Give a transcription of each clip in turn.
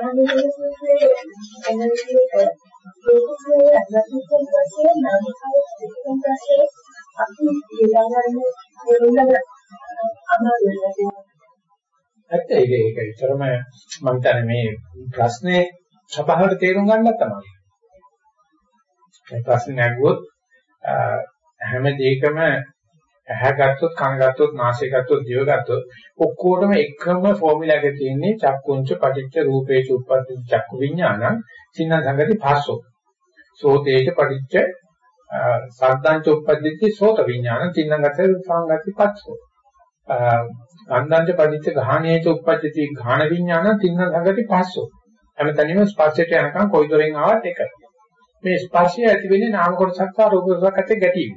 සාමාන්‍යයෙන් සූත්‍රයේ එන විදිහට ඒකේ අධ්‍යාත්මික වශයෙන් නම් පස්සේ අපි ඊළඟට දෙන්න අමාරුයි. ඇත්ත ඒක ඒක විතරම මම හිතන්නේ මේ ප්‍රශ්නේ සභාවට තේරුම් ගන්නත් තමයි. මේ ප්‍රශ්නේ නැගුවොත් හැම දෙයකම ඇහැ ගත්තොත් කන ගත්තොත් නාසය ගත්තොත් දිව ගත්තොත් ඔක්කොටම එකම ෆෝමියුලා එක තියෙන්නේ චක්කුංච පටිච්ච රූපේච උප්පත්ති චක්කු විඥානං සින්න සංගති පාසෝ සෝතේච පටිච්ච සද්දාංච උප්පත්ති සෝත විඥානං සින්නගත සංගති පස්සෝ. ගන්ධංච පටිච්ච ගාහණේච උප්පත්ති ගාහණ විඥානං සින්න සංගති පාසෝ හැමතැනම ස්පර්ශයට යනකම් කොයි දොරෙන් ආවත් එක මේ ස්පර්ශය ඇති වෙන්නේ නාම කොටසක් සහ රූප කොටසක් අතර ගැටීම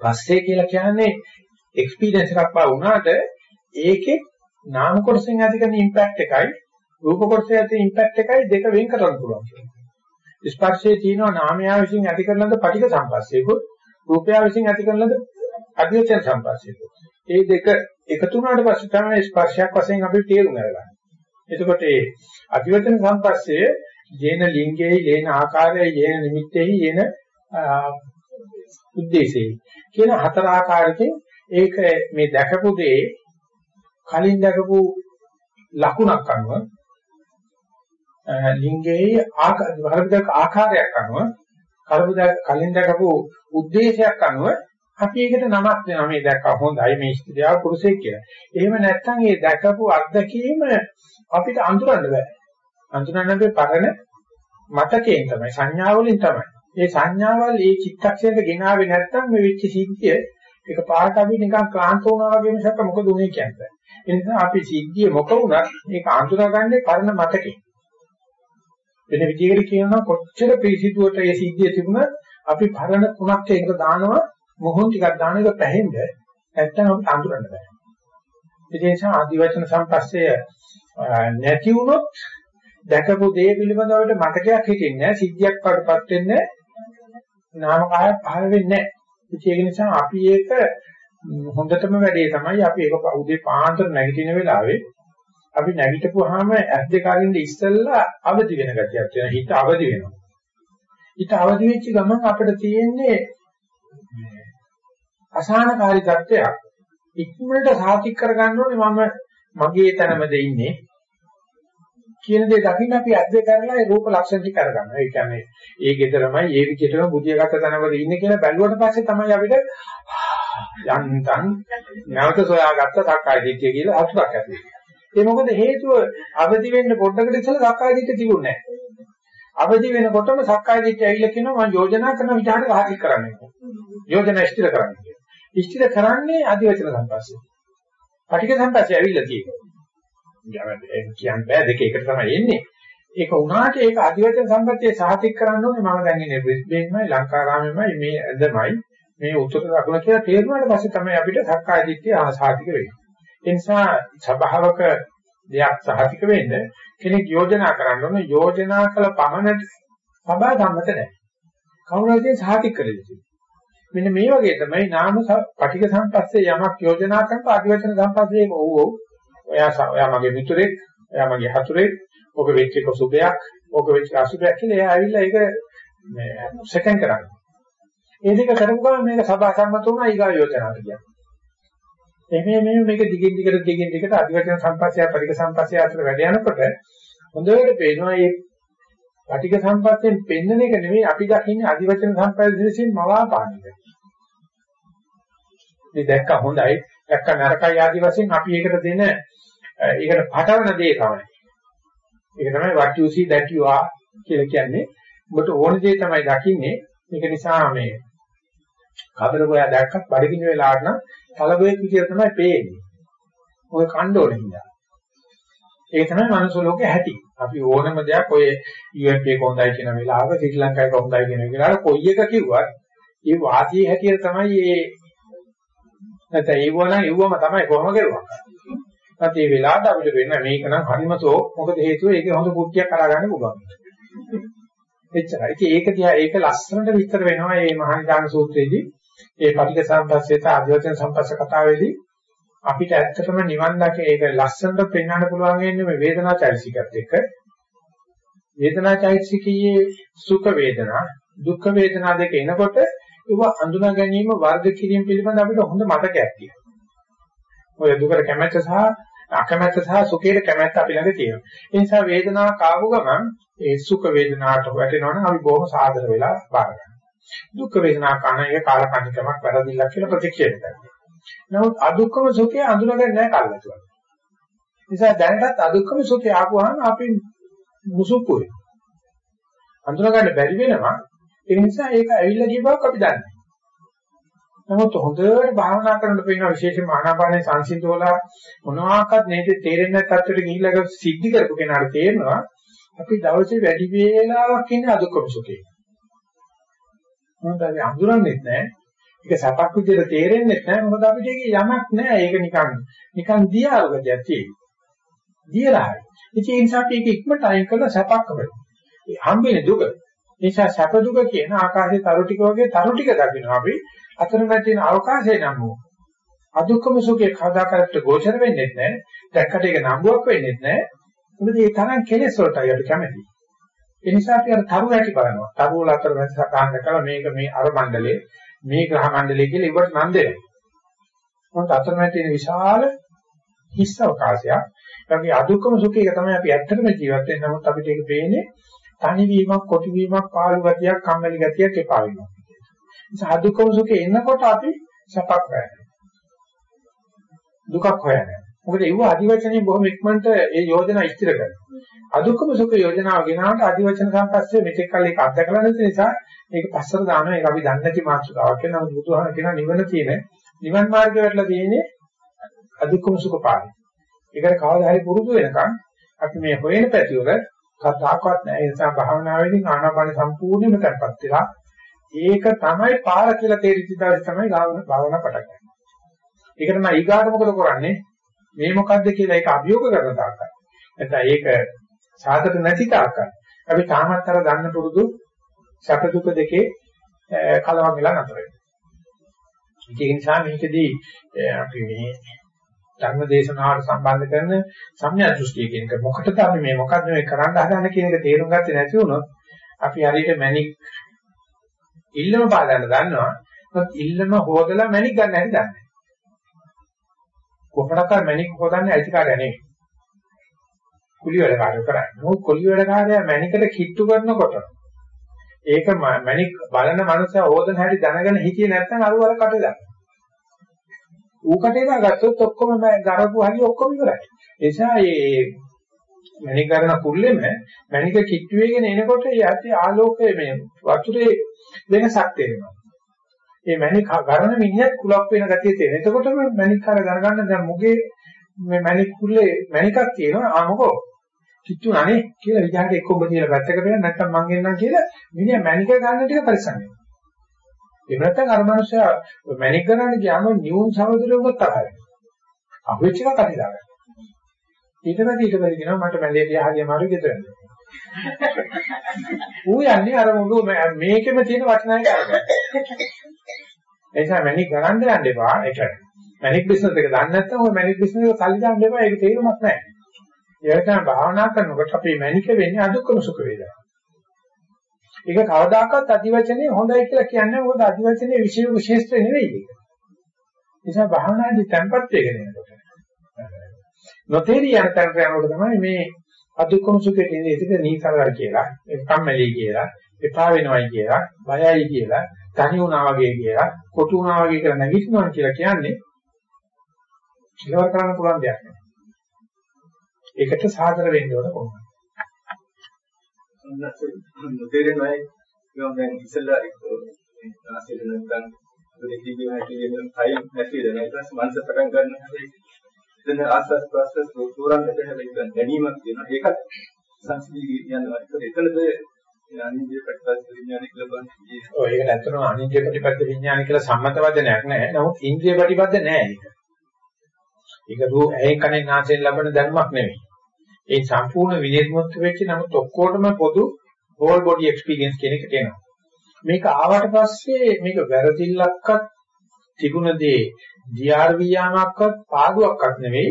පස්සේ කියලා කියන්නේ එක්ස්පීරියන්ස් එකක් පා වුණාට ඒකේ නාම කොටසෙන් ඇති කරන ඉම්පැක්ට් එකයි රූප කොටසේ ඇති ඉම්පැක්ට් එකයි දෙක වෙන් කරන්න පුළුවන් කියන්නේ. ස්පර්ශයේ තියෙනවා නාමයා විසින් ඇති කරන ලද පටික සම්පස්සේකුත් රූපයා විසින් ඇති කරන ලද අධ්‍යයන සම්පස්සේකුත්. මේ දෙක එකතු වුණාට පස්සේ තමයි ස්පර්ශයක් වශයෙන් අපි තේරුම් අරගන්නේ. එතකොට මේ අධිවචන සම්පස්සේ යේන ලිංගයේ යේන ආකාරයේ යේන නිමිත්තේ යේන උද්දේශේ කියන හතර ආකාරයකින් ඒක මේ දැකපු දේ කලින් දැකපු ලකුණක් අනුව ලිංගයේ ආකාරයක් ආකාරයක් අනුව කලබු කලින් දැකපු උද්දේශයක් අනුව අපි ඒකට නමක් දෙනවා මේ දැක්ක හොඳයි මේ ස්ත්‍රියව පුරුෂයෙක් කියලා. එහෙම නැත්නම් මේ දැකපු අත්දැකීම අපිට අඳුරන්න බෑ. අඳුරන්න බෑ පරණ මතකයෙන් තමයි සංඥාවලින් තමයි. ඒ සංඥාවල් ඒ චිත්තක්ෂණයට ගෙනාවේ නැත්නම් මේ වෙච්ච සිද්ධිය ඒක පාට අපි නිකන් ක්ලාන්ත වුණා වගේ මිසක මොකද උනේ කියන්නේ. ඒ නිසා අපි සිද්ධිය මොක වුණත් ඒක අඳුරගන්නේ පරණ මතකේ. වෙන විදිහකට කියනවා කොච්චර පිළිසිතුවට ඒ සිද්ධිය තිබුණත් අපි පරණ කුණක් ඒකට දානවා මොහොන් ටිකක් දාන එක පැහෙන්න නැත්නම් අපිට අඳුරන්න බෑ. ඒ නිසා ආදිවචන සම්පස්සේ නැති වුණොත් දැකපු දේ පිළිබඳවට මතකයක් හිටින්නේ නැහැ සිද්ධියක් වඩපත් වෙන්නේ නාම කාය පහළ වෙන්නේ නැහැ. ඒක නිසා අපි ඒක හොඳටම වැඩේ තමයි අපි ඒක උදේ පාන්දර නැගිටින වෙලාවේ අපි නැගිටපුවාම ඇස් දෙක අරින්න ඉස්සෙල්ලා අවදි වෙන ගතියක් තියෙනවා. හිත අවදි වෙනවා. හිත අවදි වෙච්ච ගමන් අපිට තියෙන්නේ අසහනකාරී තත්ත්වයක්. ඉක්මනට සාතික් කරගන්න ඕනේ මම මගේ තැනමද ඉන්නේ කියන දේ දකින්න අපි අධ්‍යය කරලා ඒ රූප ලක්ෂණ ටික අරගන්නවා. ඒ කියන්නේ ඒ ගෙදරමයි ඒ විදිහටම බුදියාගත්ත තැනවල ඉන්නේ කියලා බැලුවට පස්සේ තමයි අපිට යන්තම් නැවත සොයාගත්ත සක්කාය දිට්ඨිය කියලා අතුරක් ඇති වෙන්නේ. ඒ මොකද හේතුව අවදි වෙන්න පොඩ්ඩකට ඉස්සෙල්ලා සක්කාය දිට්ඨිය තිබුණේ නැහැ. අවදි වෙනකොටම සක්කාය දිට්ඨිය ඇවිල්ලා කියනවා මම යෝජනා කරන විදිහට රාජික කරන්න. යෝජනා ඉෂ්ටිර කරන්න. ඉෂ්ටිර කරන්නේ අධිවචන සම්පස්සේ. පටික සම්පස්සේ ඇවිල්ලා තියෙනවා. කියන්න බෑ දෙක එකට තමයි එන්නේ. ඒක වුණාට ඒක අධිවචන සම්පත්තිය සාතික් කරන්න ඕනේ මම දැන් ඉන්නේ බ්‍රිස්බේන්මයි ලංකාරාමෙමයි මේ ඇඳමයි මේ උත්තර දකුණ කියලා තේරුණාට පස්සේ තමයි අපිට සක්කාය දිට්ඨිය ආසාතික වෙන්නේ. ඒ නිසා සබාවක දෙයක් සාතික වෙන්න කෙනෙක් යෝජනා කරන්න ඕනේ යෝජනා කළ පමණට සබා සම්මත නැහැ. කවුරුහරි සාතික කරෙන්නේ. මෙන්න මේ වගේ තමයි නාම පටික සම්පස්සේ යමක් යෝජනා කරන අධිවචන සම්පස්සේ ඔව් ඔව් ඔයා ඔයා මගේ මිතුරෙක්, ඔයා මගේ හතුරෙක්, ඔක වෙච්ච එක සුභයක්, ඔක වෙච්ච අසුභයක් කියලා එයා ඇවිල්ලා ඒක මේ සෙකන්ඩ් කරන්නේ. ඒ දෙක කරපු ගමන් මේක සබා සම්මත වුණා ඊගා යෝජනාවට කියන්නේ. එමේ මේ මේක දිගින් දිගට දිගින් දිගට අධිවචන සම්පස්සය පරික සම්පස්සය අතර වැඩ යනකොට හොඳට පේනවා මේ පටික සම්පස්සයෙන් පෙන්නන එක නෙමෙයි අපි දකින්නේ අධිවචන සම්පස්සයෙන් මවාපාන එක. මේ දැක්ක හොඳයි දැක්ක නරකයි ආදි වශයෙන් අපි ඒකට දෙන ඒකට පටවන දේ තමයි. ඒක තමයි what you see that you are කියලා කියන්නේ. ඔබට ඕන දේ තමයි දකින්නේ. ඒක නිසා මේ කබර ගෝයා දැක්කත් බඩගිනි වෙලාවට නම් තලබෙක් විදියට තමයි පේන්නේ. ඔය කණ්ඩ ඕනේ හින්දා. ඒක තමයි මනුස්ස ලෝකේ හැටි. අපි ඕනම දෙයක් ඔය UFA එක හොඳයි කියන වෙලාවක ශ්‍රී ලංකාවේ හොඳයි කියන වෙලාවට කොයි එක කිව්වත් ඒ වාසියේ හැටියට තමයි මේ නැත්නම් ඒව නම් ඒවම තමයි කොහොම කරුවා. නැත්නම් මේ වෙලාවට අපිට වෙන්න මේක නම් හරිමතෝ මොකද හේතුව ඒකේ හොඳ කුට්ටියක් අරා ගන්න පුළුවන්. එච්චරයි. ඉතින් ඒක දිහා ඒක ලස්සනට විස්තර වෙනවා මේ මහානිදාන සූත්‍රයේදී. ඒ පටික සම්පස්සේත ආධිවචන සම්පස්ස කතාවේදී අපිට ඇත්තටම නිවන් දැක ඒක ලස්සනට පෙන්වන්න පුළුවන් වෙන්නේ මේ වේදනා චෛතසිකත් එක්ක. වේදනා චෛතසිකයේ සුඛ වේදනා දුක්ඛ වේදනා දෙක එනකොට ඒව අඳුනා ගැනීම වර්ග කිරීම පිළිබඳ අපිට හොඳ මතකයක් තියෙනවා. ඔය දුකට කැමැත්ත සහ අකමැත්ත සහ සුඛයට කැමැත්ත අපි ළඟ තියෙනවා. ඒ නිසා වේදනාවක් ආව ගමන් ඒ සුඛ වේදනාවට වැටෙනවනම් අපි බොහොම සාදර වෙලා බාර ගන්නවා. දුක් වේදනා කන එක කාලකන්නිකමක් වැරදිල්ලක් කියලා ප්‍රතික්ෂේප කරනවා. නමුත් අදුක්කම සුඛය අඳුනගන්නේ නැහැ කල්ලාතුවා. නිසා දැනටත් අදුක්කම සුඛය ආපුවාම අපි මුසුප්පුයි. අඳුනගන්න බැරි වෙනවා. ඒ නිසා ඒක ඇවිල්ලා ගිය බවක් අපි දන්නේ. නමුත් හොඳට භාවනා කරනකොට පේන විශේෂයෙන්ම ආනාපානේ සංසිඳවල මොනවාක්වත් නේද තේරෙන්නේ නැත් තත්ත්වයට ගිහිල්ලා සිද්ධි කරපු කෙනාට තේරෙනවා අපි දවසේ වැඩි වේලාවක් ඉන්නේ අදුක්කම සුඛේ. මොකද අපි අඳුරන්නේ නැහැ. ඒක සපක් විදිහට තේරෙන්නේ නැහැ. මොකද අපිට ඒකේ යමක් නැහැ. ඒක නිකන් නිකන් දියාවගතියක් තියෙයි. දියරයි. ඉතින් ඒ නිසා අපි ඒක ඉක්මනට අයින් කරලා සපක් කරනවා. ඒ හම්බෙන්නේ දුක. ඒ නිසා සැප දුක කියන ආකාශයේ තරු ටික වගේ තරු ටික දකින්න අපි අතරමැද තියෙන අවකාශය නම් වූ අදුක්කම සුඛේ කදාකරට ගෝචර වෙන්නේ නැහැ. දැක්කට ඒක නම්බුවක් වෙන්නේ නැහැ. මොකද ඒ තරම් කෙලෙස් වලටයි අපි කැමති. ඒ නිසා අපි අර තරු ඇති බලනවා. තරු වල අතර වෙනස සටහන් කරලා මේක මේ අර මණ්ඩලේ මේ ග්‍රහ මණ්ඩලය කියලා ඉවට නම් දෙනවා. මොකද අතරමැද තියෙන විශාල හිස් අවකාශයක්. ඒකේ අදුක්කම සුඛයක තමයි අපි ඇත්තටම ජීවත් වෙන්නේ. නමුත් අපිට ඒක පේන්නේ තනිවීමක්, කොටිවීමක්, පාළු ගතියක්, කම්මැලි ගතියක් එපා වෙනවා. නිසා අදුක්කම සුඛේ එනකොට අපි සපක් වෙනවා. දුකක් හොයන්නේ. මොකද ඒව අධිවචනේ බොහොම ඉක්මනට ඒ යෝජනා ඉස්තිර කරනවා. අදුක්කම සුඛ යෝජනාව ගෙනාවට අධිවචන සම්පස්සේ මෙතෙක් කල් ඒක අත්දකලා නැති නිසා ඒක පස්සට දානවා ඒක අපි දන්නේ නැති මාතෘකාවක් වෙනවා. බුදුහාම කියන නිවන තියෙන නිවන් මාර්ගය වලලා තියෙන්නේ අදුක්කම සුඛ පාරයි. ඒකට කවදා හරි පුරුදු වෙනකන් අපි මේ හොයන පැතිවල කතාවක්වත් නැහැ. ඒ නිසා භාවනාවේදී ආනාපාන සම්පූර්ණයෙන්ම කරපත් වෙලා ඒක තමයි පාර කියලා තේරිච්ච දවසේ තමයි භාවනා පටන් ගන්න. ඒකට මම ඊගාට මොකද කරන්නේ? මේ මොකද්ද කියලා ඒක අභියෝග කරන තාක්කයි. නැත්නම් ඒක සාධක නැති තාක්කයි. අපි තාමත් අර ගන්න පුරුදු සැප දුක දෙකේ කලවම් වෙලා නතර වෙනවා. ඒ නිසා මේකදී අපි මේ ධර්ම දේශනාවට සම්බන්ධ කරන සම්‍යක් දෘෂ්ටිය කියන එක මොකටද අපි මේ මොකද්ද මේ කරන්න හදන්නේ කියන එක තේරුම් ගත්තේ නැති වුණොත් අපි හරියට මැණික් ඉල්ලම පාදන්න දන්නවා. ඒත් ඉල්ලම හොදලා මැණික් ගන්න හැටි දන්නේ නැහැ. කොහොමඩක්වත් මැණික් හොදන්නේ අයිතිකාරය නෙවෙයි. කුලි වැඩ කාර්ය කරන්නේ. මොකද කුලි වැඩ කාර්යය මැණිකට කිට්ටු කරනකොට ඒක මැණික් බලන මනුස්සයා හොදන හැටි දැනගෙන හිතියේ නැත්නම් අර වල කටේ දාන්න. ඌ කටේ දාගත්තොත් ඔක්කොම ගරපු හැටි ඔක්කොම ඉවරයි. ඒ නිසා මේ මැණික් ගන්න කුල්ලෙම මැණික කිට්ටු වෙගෙන එනකොට යටි ආලෝකයේ මේ වතුරේ වෙනසක් තේරෙනවා. මේ මැණික් ගන්න මිනිහත් කුලක් වෙන ගතිය තියෙන. එතකොටම මැණික් කර ගන්න දැන් මුගේ මේ මැණික් කුල්ලේ මැණිකක් තියෙනවා. ආ මොකෝ කිච්චුණානේ කියලා විජාට එක්ක ඔබ කියලා පැත්තකට වෙන නැත්නම් මං එන්නම් කියලා මිනිහා මැණික ගන්න ටික පරිස්සම් වෙනවා. එහෙම නැත්නම් අර මනුස්සයා මැණික් ගන්න ගියාම නියුන් සහෝදරයෝග තරහ වෙනවා. අහුවෙච්ච එක කඩලා ගන්න. ඊට පස්සේ ඊට පස්සේ කියනවා මට මැලේරියා හරිය අමාරු ගෙදර යන්න. ඌ යන්නේ අර මුළු මේකෙම තියෙන වටිනාකම කරගන්න. එනිසා මැනික් ගණන් යන්න එපා. ඒ කියන්නේ මැනික් බිස්නස් එක දන්නේ නැත්නම් ඔය මැනික් බිස්නස් එක සල්ලි දාන්න එපා. ඒක තේරුමක් නැහැ. ඒ තමයි භාවනා කරනකොට අපි මැනික වෙන්නේ අදුක්කම සුඛ වේදනා. ඒක කවදාකවත් අධිවචනේ හොඳයි කියලා කියන්නේ මොකද අධිවචනේ විශේෂ විශේෂ නෙවෙයි ඒක. නිසා භාවනාදී tempat වෙගෙන යනකොට නොතේරිය යන තැනට යනකොට තමයි මේ අදුක්කම සුඛේ ඉන්නේ ඒක නීතරයි කියලා, ඒක කම්මැලි කියලා, එපා වෙනවයි කියලා, බයයි කියලා, තනි වුණා වගේ කියලා, කොටු වුණා වගේ කියලා නැගිටිනවා කියලා කියන්නේ ඉලවර කරන්න පුළුවන් දෙයක් නෙවෙයි. ඒකට සාදර වෙන්න ඕන කොහොමද? නොතේරෙනවයි මම දැන් ඉස්සෙල්ලා ආසිර නැත්නම් දෙකී කියන හැටි වෙන ටයිම් නැති වෙන ඊට පස්සේ මනස පටන් ගන්න හැටි එතන ආස්වාස් ප්‍රස්වාස් තෝරන්නට හැබැයි දැනීමක් තියෙනවා. ඒකත් සංසිද්ධිය යනවා. එතනද අනිත්‍ය ප්‍රතිපද විඥාන කියලා බලන්නේ. ඔය ඒක ඇත්තටම අනිත්‍ය ප්‍රතිපද විඥාන කියලා සම්මත වදනයක් නෑ. නමුත් ඉන්ද්‍රිය ප්‍රතිපද නෑ ඒක. ඒක රූ ඇහෙන් කනෙන් නාසයෙන් ලබන දැනුමක් නෙවෙයි. ඒ සම්පූර්ණ විනිර්මුක්ත වෙච්ච නමුත් ඔක්කොටම පොදු whole body experience කියන එක කියනවා. මේක ආවට පස්සේ මේක වැරදිල්ලක්වත් තිබුණ දේ DRV යාමක්වත් පාඩුවක්වත් නෙවෙයි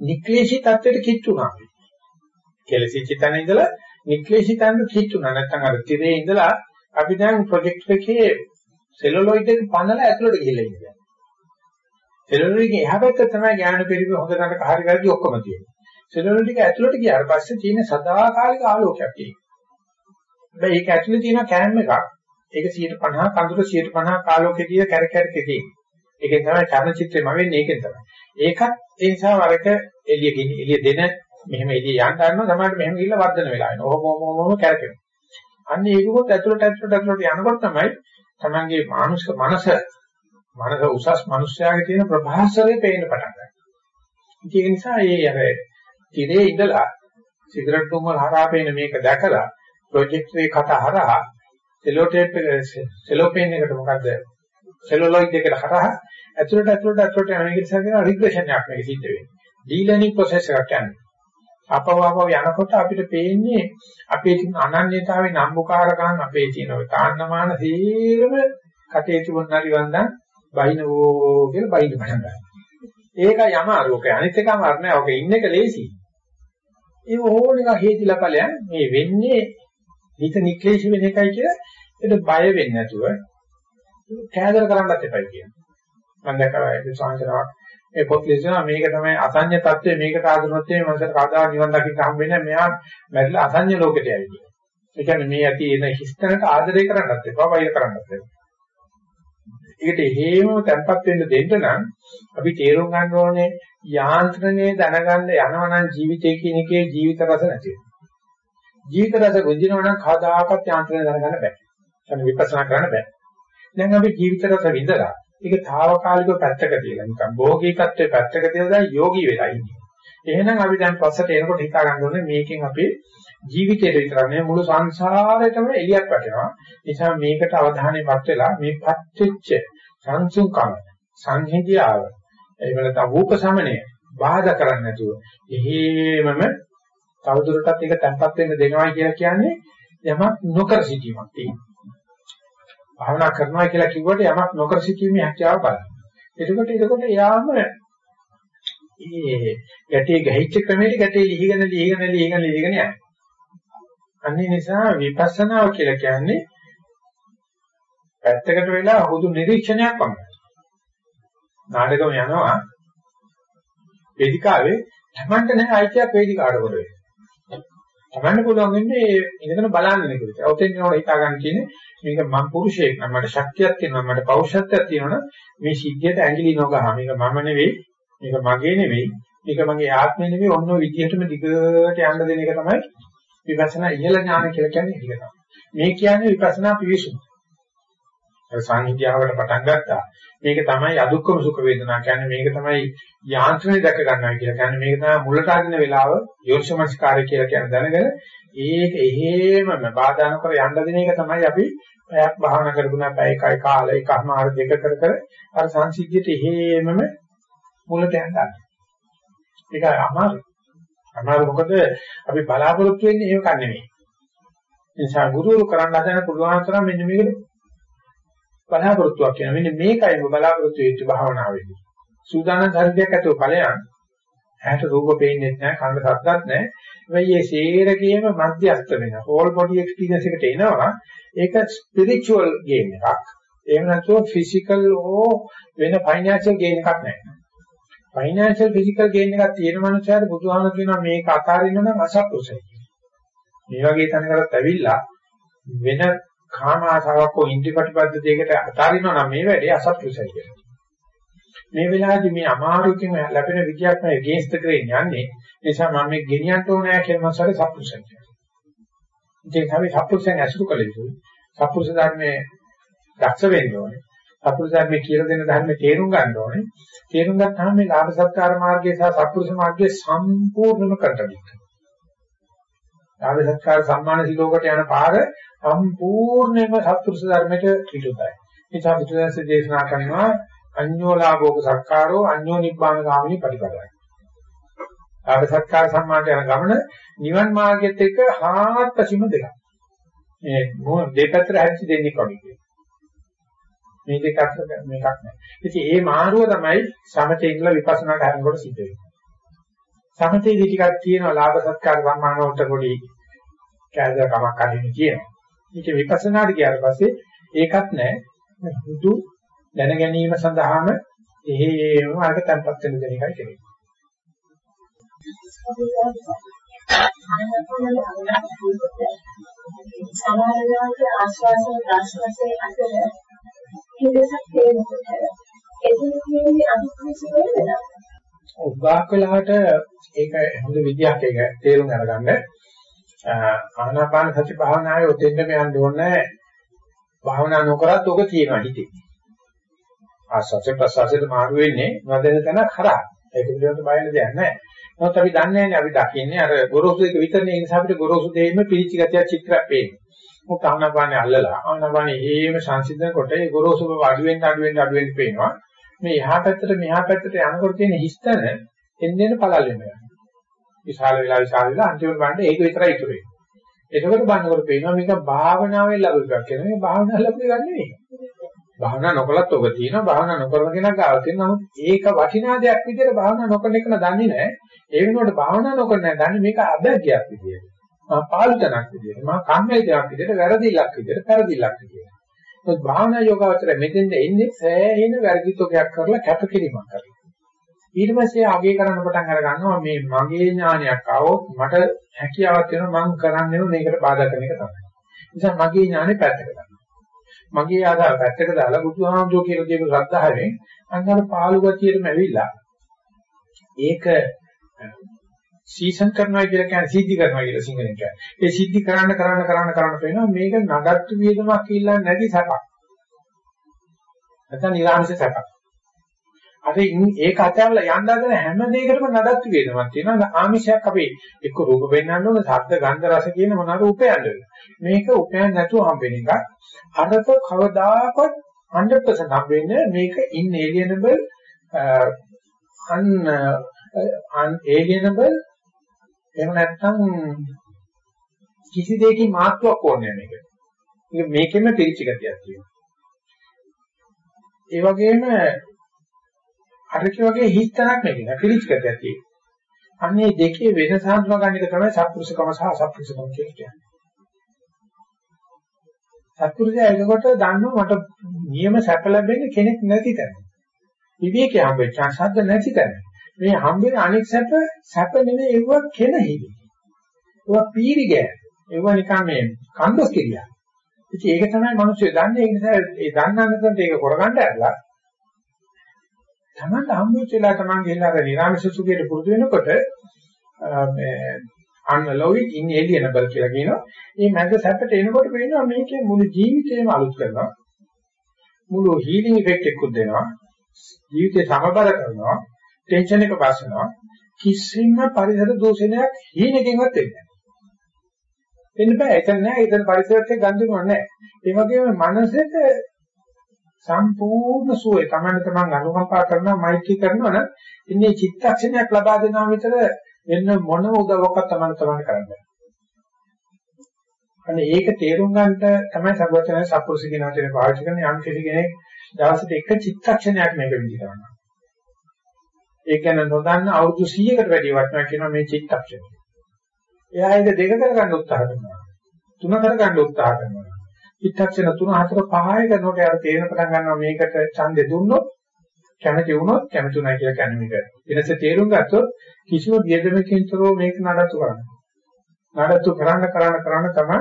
නික්ලේශී தත්වෙට කිට්ටුනා. කෙලසිච්ච තැන ඉඳලා නික්ලේශිතන්ට කිච්චුනා නැත්නම් අර තිරේ ඉඳලා අපි දැන් ප්‍රොජෙක්ට් එකේ සෙලුලොයිඩ් එක පනලා ඇතුළට ගිහිල්ලා ඉන්නවා. සෙලුලොයිඩ් එකේ එහා පැත්ත තමයි ඥාන පරිවි හොඳ නරක හරි වැරදි ඔක්කොම තියෙන්නේ. සෙලුලොයිඩ් එක ඇතුළට ගියාට පස්සේ තියෙන සදාකාලික ආලෝකයක් තියෙනවා. හැබැයි ඒක ඇතුළේ තියෙන කෑම් එකක්. ඒක 150 කඳුර 150 ආලෝකයේ තියෙන කැර කැරකේ තියෙන. ඒකෙන් තමයි චර්ණචිත්‍රෙම වෙන්නේ ඒකෙන් තමයි. ඒකත් ඒ නිසා වරක එළිය ගෙන එළිය දෙන මෙහෙම එළිය යන්න ගන්නවා සමහරට මෙහෙම ගිහිල්ලා වර්ධන වෙලා එනවා. ඔහොම ඔහොම ඔහොම කැරකෙනවා. අන්න ඒකකොත් ඇතුළට ඇතුළට ඇතුළට යනකොට තමයි තමන්ගේ මානසික මනස මනස උසස් මිනිස්යාගේ තියෙන ප්‍රභාසරේ පේන්න පටන් ගන්නවා. ඒක නිසා ඒ අර තිරේ ඉඳලා සිගරට් දුම් වල හරහා පේන මේක දැකලා ප්‍රොජෙක්ටර් එක කට හරහා සෙලෝ ටේප් එක සෙලෝ පේන් එකට මොකද්ද සෙලුලොයිඩ් එකට හරහා ඇතුළට ඇතුළට ඇතුළට යන එක නිසා කියන රිග්‍රෙෂන් එකක් මේක සිද්ධ වෙන්නේ. ඩීලර්නින් ප්‍රොසෙස් එකක් යන්නේ. අපවවව යනකොට අපිට පේන්නේ අපේ තියෙන අනන්‍යතාවේ නම්බුකාරකම් අපේ තියෙන තාන්නමාන සීරම කටේ තිබුණ හරි වන්දන් බයිනෝ කියලා බයින පටන් ගන්නවා. ඒක යම අරෝකේ අනිත් එකම අර නෑ. ඔක ඉන්න එක ලේසි. ඒ ඕනික හේතිලා ඵලයන් මේ වෙන්නේ හිත නික්ලේශ වෙන එකයි කියලා ඒක බය වෙන්නේ නැතුව කෑදර කරන්නත් එපයි කියනවා. මම දැකලා ඒක සංසනාවක් ඒ පොත් ලියනවා මේක තමයි අසඤ්ඤ తත්වය මේකට ආදුනොත් මේ මනසට කවදා නිවන් දකින්න හම්බෙන්නේ මෙයා මැරිලා අසඤ්ඤ ලෝකෙට යයි කියනවා. ඒ කියන්නේ මේ ඇති එන හිස්තනට ආදරය කරන්නත් එපා වෛර කරන්නත් එපා. ඒකට හේම තැම්පත් වෙන්න දෙන්න නම් අපි තේරුම් ගන්න ඕනේ යාන්ත්‍රණය දැනගන්න යනවා නම් ජීවිතයේ කියන එකේ ජීවිත රස නැති වෙනවා. ජීවිත රස විඳිනවා නම් කවදාකවත් යාන්ත්‍රණය දැනගන්න බෑ. يعني විපස්සනා කරන්න බෑ. දැන් අපි ජීවිත රස විඳලා ඒක తాවකාලිකව පැත්තක තියලා නිකන් භෝගීකත්වයේ පැත්තක තියලා දැන් යෝගී වෙලා ඉන්නේ. එහෙනම් අපි දැන් පස්සට එනකොට හිතා ගන්න ඕනේ මේකෙන් අපේ ජීවිතේ විතර නෙවෙයි මුළු සංසාරේටම එළියක් වැටෙනවා. ඒ නිසා මේකට අවධානයපත් වෙලා මේ පත්‍ත්‍ච්ච සංසුන්කම සංහිඳියාව එහෙම නැත්නම් රූප සමනය බාධා කරන්නේ නැතුව එහෙමම තවදුරටත් ඒක තැම්පත් වෙන්න දෙනවා කියලා කියන්නේ යමක් නොකර සිටීමක් තියෙනවා. භාවනා කරනවා කියලා කිව්වට යමක් නොකර සිටීමේ හැකියාව බලන්න. එතකොට එතකොට යාම ඒ ගැටේ ගැහිච්ච ක්‍රමයට ගැටේ ලිහිගෙන ලිහිගෙන ලිහිගෙන ලිහිගෙන යනවා. අන්නේ නිසා විපස්සනාව කියලා කියන්නේ පැත්තකට වෙලා හුදු නිරීක්ෂණයක් පමණයි. නාටකම යනවා වේදිකාවේ තමන්ට නැහැ අයිතියක් වේදිකාවට කොට වෙන්න. තමන්ට පුළුවන් වෙන්නේ ඉඳගෙන බලන්න නේ කියලා. ඔතෙන් නෝන හිතා ගන්න කියන්නේ මේක මම පුරුෂයෙක් නම් මට ශක්තියක් තියෙනවා මට පෞරුෂත්වයක් තියෙනවනේ මේ සිද්ධියට ඇඟිලි නොගහ මේක මම නෙවෙයි මේක මගේ නෙවෙයි මේක මගේ ආත්මය නෙවෙයි ඔන්න ඔය විදිහටම දිගට යන්න දෙන එක තමයි විපස්සනා ඉහළ ඥාන කියලා කියන්නේ ඒක තමයි. මේ කියන්නේ විපස්සනා පිවිසුම. අර සංහිඳියාවට පටන් ගත්තා. මේක තමයි අදුක්කම සුඛ වේදනා කියන්නේ මේක තමයි යාන්ත්‍රණය දැක ගන්නවා කියලා කියන්නේ මේක තමයි මුලට අදින වෙලාව යෝනිසමස්කාරය කියලා කියන දැනගෙන ඒක එහෙමම බාධා නොකර යන්න දෙන එක තමයි අපි පැයක් භාවනා කරගුණා පැය එකයි කාලය එකමාර දෙක කර කර අර සංසිද්ධියට එහෙමම මුලට යනවා. ඒක අමාරුයි. අමාරු මොකද අපි බලාපොරොත්තු වෙන්නේ එහෙම කන්නේ නෙමෙයි. ඒ නිසා ගුරුවරු කරන්න හදන පුළුවන් තරම් මෙන්න මේකට බලාපොරොත්තුවක් කියන මෙන්න මේකයි ඔබ බලාපොරොත්තු වෙච්ච භාවනාවේදී. සූදානම් ධර්මයක් ඇතුව ඵලයන් ඇහැට රූප පේන්නේ නැහැ, කන ශබ්දත් නැහැ. මේ මේ සේරකේම මධ්‍යස්ත වෙන all body experience එකට එනවා. ඒක spiritual game එකක්. එහෙම නැත්නම් physical ඕ වෙන financial game එකක් නැහැ. financial physical gain එකක් තියෙන මනුස්සයාට බුදුහාම කියනවා මේක අතාරින්න නම් අසත්පුරුෂයි. මේ වගේ තැනකටත් ඇවිල්ලා වෙන කාම ආසාවක් හෝ ඉන්ද්‍රිපටිපද්ද දෙයකට අතාරිනවා නම් මේ වැඩේ අසත්පුරුෂයි කියනවා. මේ වෙලාවේදී මේ අමාරුකින් ලැබෙන විද්‍යාවක් නෑ ගේස් ද ග්‍රේන් යන්නේ. ඒ නිසා මම මේ ගෙනියන්න ඕනෑ කියන මාසාවේ සත්පුරුෂයි කියනවා. ඉතින් අපි සත්පුරුෂයන් ඇසුරු කළ යුතුයි. සත්පුරුෂ ධර්මයේ දක්ෂ වෙන්න ඕනේ. සත්පුරුෂයන් කියලා දෙන ධර්මයේ තේරුම් ගන්න ඕනේ. තේරුම් ගත්තාම මේ ලාභ සත්කාර මාර්ගය සහ සත්පුරුෂ මාර්ගය සම්පූර්ණයෙන්ම කරටදින්න. ලාභ සත්කාර සම්මාන සිලෝකට යන පාර සම්පූර්ණයෙන්ම සත්පුරුෂ ධර්මයට විරුද්ධයි. නිසා බුදුදහමේ දේශනා කරනවා අඤ්ඤෝ ලාභෝක සක්කාරෝ අඤ්ඤෝ නිබ්බාන ගාමිනී ප්‍රතිපදායි. ලාභ සත්කාර සම්මානට යන ගමන නිවන් මාර්ගයත් එක්ක හාත්පසින්ම දෙකක්. මේ දෙපැත්තට හැරිච්ච දෙන්නේ කොහොමද? මේ දෙක අතර මේකක් නැහැ. ඉතින් මේ මාරුව තමයි සමතේ ඉඳලා විපස්සනාට හරිනකොට සිද්ධ වෙන්නේ. සමතේදී ටිකක් තියෙනවා ලාභ සත්කාර සම්මාන වලට පොඩි කෑදර කමක් අරින්න කියනවා. ඊට විපස්සනාට ගියාට පස්සේ ඒකත් නැහැ. හුදු දැන ගැනීම සඳහාම එහෙම අරක තැම්පත් වෙන දෙන එකයි කියන්නේ. සමහරවිට ආශ්වාසය ප්‍රශ්වාසය අතර හිදසක් තේරෙනකොට එතන කියන්නේ අනුකම්පිත වෙනවා. උගාක් වෙලාවට ඒක හොඳ විදිහක් ඒක තේරුම් අරගන්න. ආනාපාන සති භාවනාවේ උදෙන්නම යන්න ඕනේ. භාවනා නොකරත් ඔක තියෙනවා හිතේ. ආස්වාද ප්‍රසවාසයට මාරු වෙන්නේ නොදැන තැන කරා. ඒක පිළිබඳව බය වෙන දෙයක් නැහැ. නමුත් අපි දන්නේ නැහැ අපි දකින්නේ අර ගොරෝසු එක විතරනේ ඒ නිසා අපිට ගොරෝසු දෙයින්ම පිළිචි ගතිය චිත්‍රයක් පේන්නේ. මොකද ආනාපානේ අල්ලලා ආනාපානේ හේම සංසිඳනකොට ඒ ගොරෝසු බව අඩු වෙන්න අඩු වෙන්න අඩු වෙන්න පේනවා. මේ එහා පැත්තට මෙහා පැත්තට යනකොට තියෙන හිස්තන එන්නේ පළල් වෙනවා. විශාල වෙලා විශාල වෙලා අන්තිමට බලන්න ඒක විතරයි ඉතුරු වෙන්නේ. එතකොට බලනකොට පේනවා මේක භාවනාවෙන් ලැබුණ එකක් කියලා. මේ භාවනාව ලැබුණ එකක් නෙවෙයි. භාවනා නොකලත් ඔබ තියෙනවා භාවනා නොකරන කෙනා ගාව තියෙනවා. නමුත් ඒක වටිනා දෙයක් විදිහට භාවනා නොකරන එක දන්නේ නැහැ. ඒ වෙනුවට භාවනා නොකරන දන්නේ මේක අබැග්යක් විදිහට. මා පාළුතනක් විදිහට. මා කම්මැලිකමක් විදිහට වැරදිලක් විදිහට පෙරදිලක් විදිහට. මොකද භාවනා යෝගාවචර මෙතෙන්ද එන්නේ සෑහෙන වැරදිතෝකයක් කරලා කැපකිරීමක් කරලා. ඊට පස්සේ ආගේ කරන්න පටන් අර ගන්නවා මේ මගේ ඥානයක් ආවොත් මට හැකියාවක් වෙනවා මම කරන්නේම මේකට බාධා කරන එක තමයි. නිසා මගේ ඥානෙ පැත්තකට දානවා. මගේ ආදාර පැත්තකට දාලා බුදුහාමුදුරුවෝ කියලා කියන ශ්‍රද්ධාවෙන් අන්නර පාළු ගතියෙම ඇවිල්ලා ඒක සීසන් කරනවා කියලා කියන්නේ සිද්ධි කරනවා කියලා සිංහලෙන් කියන්නේ. ඒ සිද්ධි කරන්න කරන්න කරන්න කරන්න පේනවා මේක නඩත්තු වේදමක් කියලා නැති සැපක්. නැත්නම් නිර්ආමිෂ සැපක්. අර ඒක අතහැරලා යන්න හදන හැම දෙයකටම නඩත්තු වේදමක් තියෙනවා. ආමිෂයක් අපි එක්ක රූප වෙන්නන්න ඕන, ශබ්ද, ගන්ධ, රස කියන මොනවාද උපයන්න වෙනවා. මේක උපයන්න නැතුව හම්බෙන එකක්. අරක කවදාකවත් 100% හම්බෙන්නේ මේක inalienable un unalienable එහෙම නැත්නම් කිසි දෙයකින් මාත්‍යක් ඕනේ නැහැ මේක. මේක මේකෙම පිළිච්ච ගතියක් තියෙනවා. ඒ වගේම අරක වගේ හිස්තනක් නෙවෙයි පිළිච්ච ගතියක් තියෙනවා. අන්නේ දෙකේ වෙනස හඳුනා ගන්න එක තමයි සත්පුරුෂකම සහ අසත්පුරුෂකම කියන්නේ. සත්පුරුෂයා එනකොට දන්නවා මට නියම සැප ලැබෙන්නේ කෙනෙක් නැති තැන. විවේකයේ හම්බෙච්ච ශබ්ද නැති තැන. මේ හම්බෙන අනෙක් සැප සැප නෙමෙයි ඒව කෙනෙහිවි. ඒව පීරිගෑ. ඒව නිකන් මේ කන්දස් කිරියා. ඉතින් ඒක තමයි මිනිස්සු දන්නේ ඒ නිසා ඒ දන්නානකට ඒක කරගන්න ඇරලා තමන්ට හම්බෙච්ච වෙලාව තමන් ගිහිල්ලා අර නිරාමිෂ සුඛයට පුරුදු වෙනකොට මේ unalloyed inalienable කියලා කියනවා. මේ මැද සැපට එනකොට වෙනවා මේකේ මුළු ජීවිතේම අලුත් කරනවා. මුළු හීලින් ඉෆෙක්ට් එකකුත් දෙනවා. ජීවිතේ සමබර කරනවා. ටෙන්ෂන් එක බස්සනවා. කිසිම පරිසර දූෂණයක් හීනකින්වත් වෙන්නේ නැහැ. වෙන්න බෑ. එතන නෑ. එතන පරිසරත් එක්ක ගන්දුනව නෑ. ඒ වගේම මනසට සම්පූර්ණ සුවය තමයි තමන් අනුකම්පා කරනවා මෛත්‍රී කරනවා නම් ඉන්නේ චිත්තක්ෂණයක් ලබා දෙනවා විතර වෙන මොන උදව්වක්වත් තමයි තමන් කරන්නේ. අනේ ඒක තේරුම් ගන්නට තමයි සර්වචනයේ සත්පුරුෂ කියන වචනේ පාවිච්චි කරන්නේ යම් කිසි කෙනෙක් දවසට එක චිත්තක්ෂණයක් මේක විඳි කරනවා. ඒ කියන්නේ නොදන්න අවුරුදු 100කට වැඩි වටනවා කියනවා මේ චිත්තක්ෂණය. එයා ඒක දෙක කරගන්න උත්සාහ කරනවා. තුන කරගන්න උත්සාහ කරනවා. චිත්තක්ෂණ 3 4 5 කරනකොට යාර තේරෙන පටන් ගන්නවා මේකට ඡන්දේ දුන්නොත් කැමති වුණොත් කැමති උනායි කියලා කියන්නේ මේක. ඊටස තේරුම් ගත්තොත් කිසිම වියදමකින් තොරව මේක නඩත්තු කරන්න. නඩත්තු කරන්න කරන්න කරන්න තමයි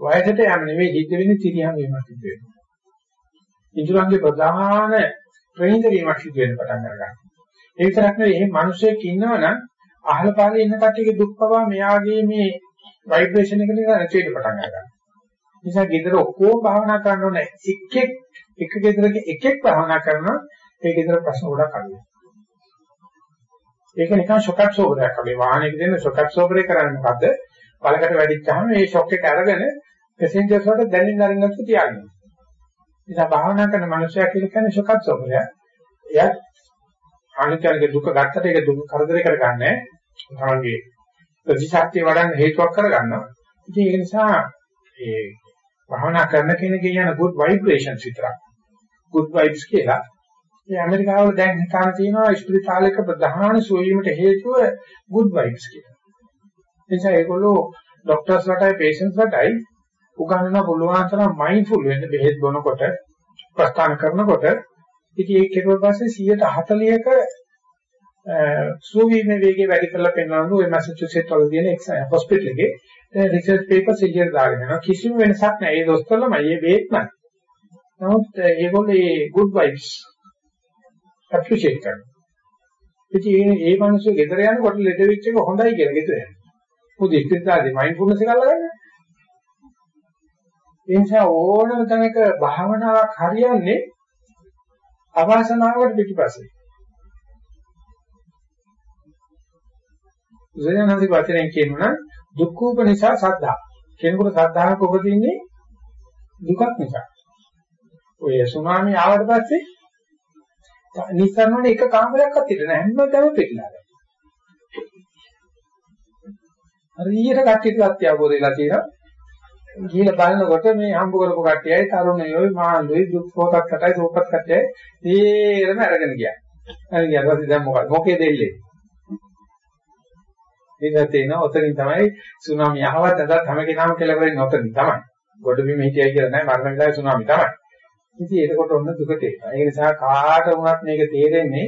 වයසට යම නෙවෙයි හිත වෙන්නේ තිරියම් වීමක් සිද්ධ වෙනවා. ඉන්ද්‍රයන්ගේ ප්‍රධාන ප්‍රේන්දරීමක් සිද්ධ වෙන පටන් ගන්නවා. ඒ විතරක් නෙවෙයි මේ මිනිස්සෙක් ඉන්නවනම් අහල පාලේ ඉන්න කට්ටියගේ දුක් පවා මෙයාගේ මේ ভাইබ්‍රේෂන් එක නිසා නැති වෙන්න පටන් ගන්නවා. නිසා ගෙදර ඔක්කොම භාවනා කරන්න ඕනේ. එක්කෙක් එක ගෙදරක එකෙක් භාවනා කරනවා ඒ ගෙදර ප්‍රශ්න ගොඩක් අඩුයි. ඒක නිකන් ෂොක් ඇබ්සෝබරයක් වගේ වාහනයක දෙන ෂොක් ඇබ්සෝබරේ කරන්නේ මොකද්ද? බලකට වැඩිච්චාම මේ ෂොක් එක අරගෙන පැසෙන්ජර්ස් වලට දැනෙන්න අරින්නත් තියාගන්න. නිසා භාවනා කරන මනුස්සයා කියලා කියන්නේ ෂොක් ඇබ්සෝබරය. එයා අනිත්‍යයේ දුක ගත්තට ඒක දුක කරදරේ කරගන්නේ තමන්ගේ ප්‍රතිශක්තිය වඩන්න හේතුවක් කරගන්නවා. ඉතින් ඒ නිසා ඒ භාවනා කරන කෙනෙක් කියන good vibrations විතරක්. good vibes කියලා. මේ ඇමරිකාවල දැන් හිතාන තියෙනවා ස්පිරිතාලයක ප්‍රධාන සුවීමට හේතුව good vibes කියලා. එනිසා ඒගොල්ලෝ ડોක්ටර්ස් ලටයි පේෂන්ට්ස් ලටයි උගන්වන පුළුවන් තරම් මයින්ඩ්ෆුල් වෙන්න බෙහෙත් බොනකොට ප්‍රස්ථාන කරනකොට ඉතින් ඒක කෙරුවා පස්සේ 140ක සුවීමේ වේගය වැඩි කරලා පෙන්වනවා ඔය මැසචුසෙට්ස් වල තියෙන හොස්පිටල් එකේ දැන් රිසර්ච් පේපර්ස් එළියට දාගෙන යනවා. කිසිම වෙනසක් නැහැ. ඒ දොස්තරලමයි ඒ වේත්මයි නමුත් ඒගොල්ලෝ මේ good vibes appreciate කරනවා. ඉතින් මේ මිනිස්සු ගෙදර යනකොට ලෙඩ වෙච්ච එක හොඳයි කියලා ගෙදර යනවා. මොකද එක්කෙනාදී මයින්ඩ්ෆුල්නස් එක අල්ලගන්න. ඒ නිසා ඕනම තැනක භාවනාවක් හරියන්නේ අවාසනාවකට පිටිපස්සේ බුදුරජාණන්සේ වචනයෙන් කියනවා දුක්ඛූප නිසා සද්ධා. කෙනෙකුට සද්ධාක උපදින්නේ දුකක් නිසා. ඔය සුනාමි ආවට පස්සේ නිසරණෝනේ එක කාමරයක්වත් ඉන්න නැහැ හැමදාම පිටලා. හරියට කට්ටියට අවබෝධ වෙලා තියෙනවා. ගිහිල්ලා බලනකොට මේ හම්බ කරපු කට්ටියයි තරුණයෝයි මාළුයි දුක් පොතක් කටයි රූපත් කට්ටියයි තීරම අරගෙන ගියා. අර ගියා ඊපස්සේ දැන් මොකද? මොකේ දෙල්ලේ? ඒක තේනවා ඔතනින් තමයි සුනාමි යහවත් නැත්නම් හැම කෙනාම කියලා කරන්නේ ඔතනින් තමයි. ගොඩ බිම හිටියයි කියලා නෑ මරණ වෙලාවේ සුනාමි තමයි. ඉතින් ඒකකොට ඔන්න දුක තේරෙනවා. ඒ නිසා කාට වුණත් මේක තේරෙන්නේ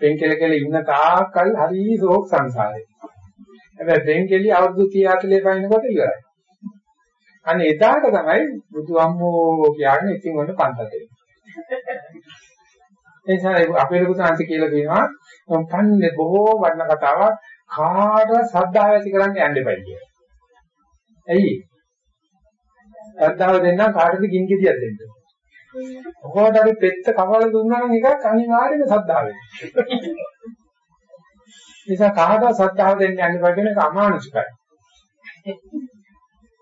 පෙන්කෙල කෙල ඉන්න තාක්කල් හරි ශෝක සංසාරේ. හැබැයි පෙන්කෙලි අවුරුදු 30 40 පයින්නකොට ඉවරයි. අන්න එදාට තමයි බුදු අම්මෝ කියන්නේ ඉතින් ඔන්න පන්සල් දෙන්නේ. ඒ නිසා අපේ ලොකු සාන්ති කියලා කියනවා පන්නේ බොහෝ වර්ණ කතාවක් කාටවත් ශ්‍රද්ධාව ඇති කරන්න යන්න එපා කියලා. ඇයි? ශ්‍රද්ධාව දෙන්නම් කාටද ගින් ගෙඩියක් දෙන්න. කොහොමද අපි පෙත්ත කවල දුන්නා නම් එකක් අනිවාර්යයෙන්ම ශ්‍රද්ධාව වෙනවා. නිසා කාටවත් ශ්‍රද්ධාව දෙන්න යන්න එපා කියන එක අමානුෂිකයි.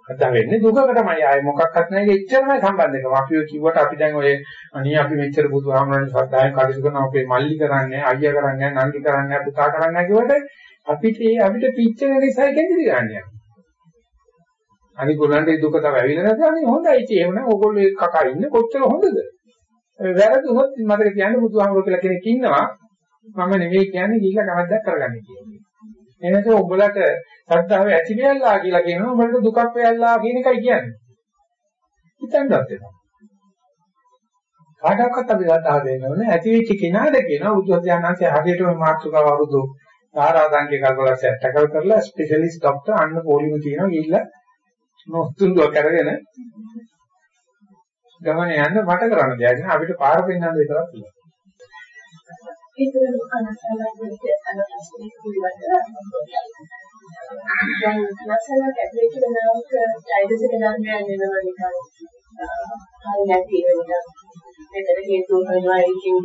අද වෙන්නේ දුකකටමයි ආයේ මොකක්වත් නැහැ ඒක එච්චරමයි සම්බන්ධකම. අපි ඔය කිව්වට අපි දැන් ඔය අනිය අපි මෙච්චර බුදුහාමරණ ශ්‍රද්ධාවෙන් කටයුතු කරනවා අපේ මල්ලි කරන්නේ අයියා කරන්නේ නංගි කරන්නේ පුතා කරන්නේ කිව්වට අපිට අපිට පිච්චෙන නිසා කැඳිරි ගන්න යනවා. අනිත් ගොල්ලන්ට දුක තව ඇවිල්ලා නැත්නම් අනේ හොඳයි ඉතින් එහෙම නෑ ඕගොල්ලෝ ඒක කකා ඉන්නේ කොච්චර හොඳද? වැරදුනොත් මතක තියාගන්න බුදුහාමුදුරුවෝ කියලා කෙනෙක් ඉන්නවා මම නෙවෙයි කියන්නේ ගිහිල්ලා කවද්දක් කරගන්න කියන්නේ. එනකොට ඔයගලට ශ්‍රද්ධාව ඇති වෙලා කියලා කියනවා ඔබට දුකක් වෙලා කියන එකයි කියන්නේ. හිතන්නත් වෙනවා. කාටවත් අපි ශ්‍රද්ධාව දෙන්න ඕනේ ඇති වෙච්ච කෙනාට කියනවා බුදුසසුනාංශය හරියටම මාතෘකාව වරුදු ආරාධාංගේ කල්පලක් සැටකල් කරලා ස්පෙෂලිස්ට් ડોක්ටර් අන්න පොලිම තියෙනවා ගිහිල්ලා නොස්තුන්දුව කරගෙන ගමන යන්න මට කරන්න දෙයක් නෑ අපිට පාර පෙන්වන්න විතරක් තියෙනවා. ඒකම අනසලකට අනසලකට පිළිබඳව දැන් නැසලක් ඇතුලේ කියනවාක චෛතසික ධර්මයන් වෙනවා නිකන් හරි නැති වෙනවා මෙතන හේතු වෙනවා ඒකෙන්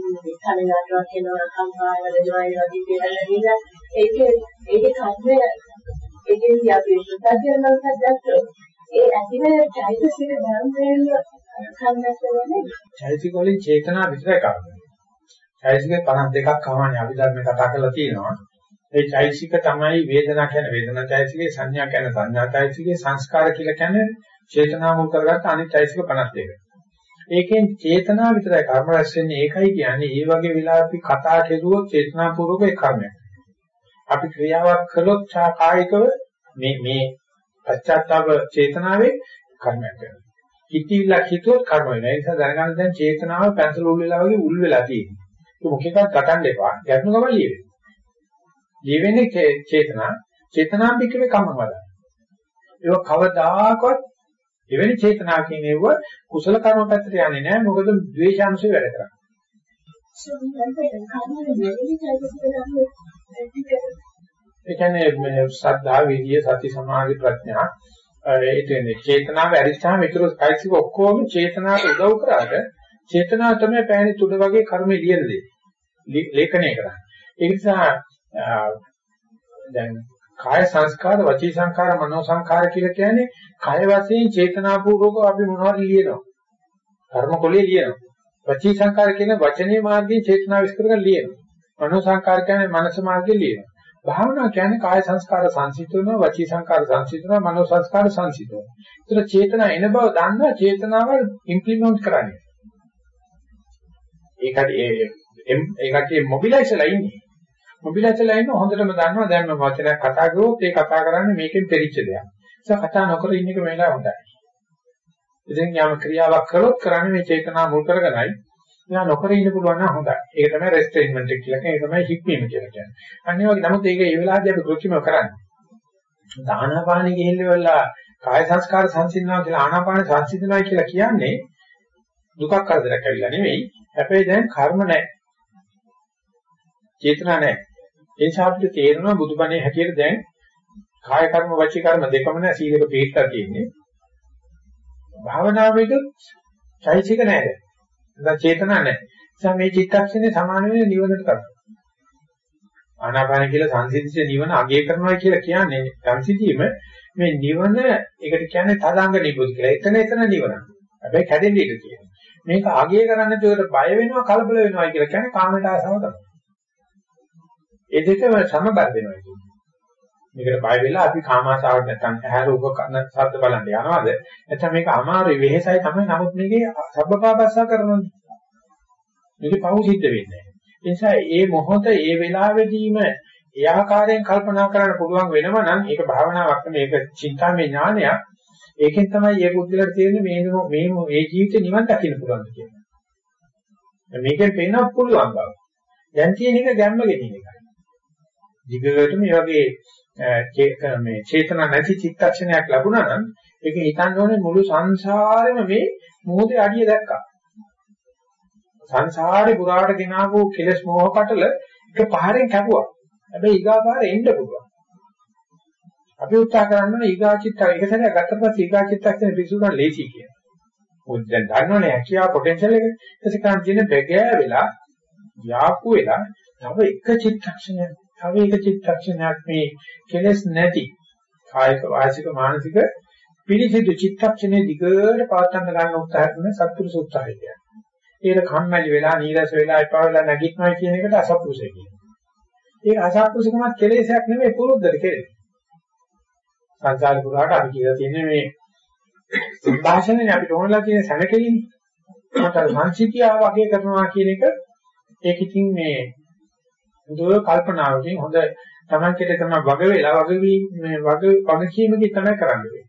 කමිනාටුවක් වෙනවා කම්පාය වෙනවා ඒ වගේ දේවල් ඇවිල්ලා ඒකේ ඒකේ කර්මය ඒකේ අපි සත්‍යයන් සත්‍යත් ඒ ඇතිවෙන චෛතසික ධර්මයෙන් කර්මයක් වෙන්නේ චෛතසික වලින් චේතනා විතරයි කරන්නේ. චෛතසික 52ක් කමානේ අපි ධර්මේ කතා කරලා තියෙනවා. ඒ චෛතසික තමයි වේදනා කියන්නේ වේදනා. චෛතසිකේ සංඥා කියන්නේ සංඥා. චෛතසිකේ සංස්කාර කියලා කියන්නේ චේතනා මුල් කරගත්ත අනිත් චෛතසික 52. ඒකෙන් චේතනා විතරයි කර්ම රැස් වෙන්නේ ඒකයි කියන්නේ ඒ වගේ වෙලාවක කතා කෙරුවොත් චේතනාපූර්වක ඒ කර්මයක්. අපි ක්‍රියාවක් කළොත් කායිකව මේ මේ පශ්චාත්තාප චේතනාවේ කර්මයක් වෙනවා. හිතවිල්ලක් හිතුවොත් කර්ම වෙනවා. ඒ නිසා දැනගන්න දැන් චේතනාව පැන්සල් උල් වෙලා වගේ උල් වෙලා තියෙනවා. ඒක මොකෙකක් ගටන්න එපා. ගැටුම ගමන් ලියෙන්නේ. ජීවෙන්නේ චේතනා චේතනා පිටකේ කම්ම වල. ඒක කවදාකවත් එවැනි චේතනා කියන ඒව කුසල කර්ම පැත්තට යන්නේ නැහැ මොකද ද්වේෂාංශය වැඩ කරන්නේ. ඒ කියන්නේ ශ්‍රද්ධා විද්‍ය සති සමාධි ප්‍රඥා ඒ කියන්නේ චේතනාව ඇරිස්තාම විතර කයිසික ඔක්කොම චේතනාවට උදව් කරාට චේතනාව තමයි පෑණි තුඩ වගේ කර්මෙ ලියන දේ. ලේඛනය කරන්නේ. ඒ නිසා දැන් කාය සංස්කාර, වචී සංස්කාර, මනෝ සංස්කාර කියලා කියන්නේ කාය වශයෙන් චේතනාපූර්වකව අපි මොනවද ලියනවා. කර්ම කොලේ ලියනවා. වචී සංස්කාර කියන වචනේ මාර්ගයෙන් චේතනාව විස්තර කරලා ලියනවා. මනෝ සංස්කාර කියන්නේ මනස මාර්ගයෙන් ලියනවා. භාවනා කියන්නේ කාය සංස්කාර සංසිතනවා, වචී සංස්කාර සංසිතනවා, මනෝ සංස්කාර සංසිතනවා. ඒතර චේතනා එන බව දන්නවා චේතනාව ඉම්ප්ලිමන්ට් කරන්නේ. ඒකට ඒකට මොබිලයිස්ලා ඉන්නේ. මොබිලයිස්ලා ඉන්න හොඳටම දන්නවා දැන් මම වචනයක් කතා කරුවොත් ඒ කතා කරන්නේ මේකෙන් පෙරිච්ච දෙයක්. ඒක කතා නොකර ඉන්න එක මේලා හොඳයි. ඉතින් යම් ක්‍රියාවක් කළොත් කරන්නේ මේ චේතනා මුල් කරගෙනයි. එයා නොකර ඉන්න පුළුවන් නම් හොඳයි. ඒක තමයි රෙස්ට්‍රේන්මන්ට් එක කියලා කියන්නේ. ඒක තමයි හික්මීම කියලා කියන්නේ. අනිත් වගේ නමුත් ඒක ඒ වෙලාවදී අපි කෘත්‍රිමව කරන්නේ. දානපානෙ ගිහිල්ලා කාය සංස්කාර සංසිඳනවා කියලා ආනාපාන සංසිඳනවා කියලා කියන්නේ දුකක් කරදරයක් ඇවිල්ලා නෙවෙයි. හැබැයි දැන් කර්ම නැහැ. චේතනා නැහැ. ඒ නිසා අපිට තේරෙනවා බුදුබණේ හැටියට දැන් කාය කර්ම වචී කර්ම දෙකම නැහැ සීලක පිළිපදලා තියෙන්නේ. භාවනාවෙක චෛසික නැහැ. නැත්නම් චේතනා නැහැ. නිසා මේ චිත්තක්ෂණේ සමාන වෙන නිවනට කරනවා. ආනාපාන කියලා සංසිද්ධිත නිවන අගය කරනවා කියලා කියන්නේ සංසිද්ධියම මේ නිවන ඒකට කියන්නේ තදාංග නිබුද්ධ කියලා. එතන එතන නිවන. හැබැයි කැඩෙන්නේ ඉඳ තියෙනවා. මේක අගය කරන්න තුවට බය වෙනවා කලබල වෙනවා කියලා කියන්නේ කාමයට ආසව තමයි. ඒ දෙකම සමබර වෙනවා කියන්නේ. මේකට බය වෙලා අපි කාමාශාවට නැත්නම් ඇහැ රූප කන ශබ්ද බලන්න යනවාද? නැත්නම් මේක අමාරුයි වෙහෙසයි තමයි නමුත් මේකේ සබ්බපාපස්සා කරනවා. මේක පවු සිද්ධ වෙන්නේ. ඒ නිසා මේ මොහොත මේ වෙලාවෙදීම ඒ ආකාරයෙන් කල්පනා කරන්න පුළුවන් වෙනව නම් ඒක භාවනාවක් මේක චින්තාමය ඥානයක්. ඒකෙන් තමයි මේ බුද්ධලට තේරෙන්නේ මේ මේ මේ ජීවිතේ නිවන් දකින්න පුළුවන් කියලා. මේකෙන් පේන්නත් පුළුවන් බව. දැන් තියෙන එක ගැම්ම ගෙනින එකයි. දිගට මේ වගේ මේ චේතන නැති චිත්තක්ෂණයක් ලැබුණා නම් ඒක හිතන්න ඕනේ මුළු සංසාරෙම මේ මොහොතේ අඩිය දැක්කා. සංසාරේ පුරාට ගෙනාවු කෙලස් මොහ පටල එක පහරෙන් කැපුවා. හැබැයි ඊගාපාර එන්න පුළුවන්. අපි උත්සාහ කරන්නේ ඊගා චිත්ත එක සැරයක් ගත්තට පස්සේ ඊගා චිත්තක්ෂණය පිසුනා ලේසි කියලා. මොකද දැන් දන්නවනේ හැකියාව පොටෙන්ෂල් එක. ඊට පස්සේ කන් තියෙන බැගෑ වෙලා යාපු වෙලා තව එක චිත්තක්ෂණයක් තව එක චිත්තක්ෂණයක් මේ කෙලස් නැති කායික වාචික මානසික පිළිසිදු චිත්තක්ෂණේ දිගට පවත්වන්න ගන්න උත්සාහ කරන සත්පුරුෂ උත්සාහය කියන්නේ. ඒක කම්මැලි වෙලා නීරස වෙලා එපා වෙලා නැගිටිනවා කියන එකට අසත්පුරුෂය කියනවා. ඒක අසත්පුරුෂකමත් කෙලෙසයක් නෙමෙයි පුරුද්දට කෙලෙස. සංසාර පුරාට අපි කියලා තියෙන්නේ මේ සංഭാෂණේ අපිට ඕනලා තියෙන සැනකෙලිනේ. මට සංසිතිය වගේ කරනවා කියන එක ඒක ඉතින් මේ හොඳ කල්පනාවකින් හොඳ Taman කෙරේ කරන වග වේලා වග මේ වග වගකීමකින් තමයි කරන්නේ.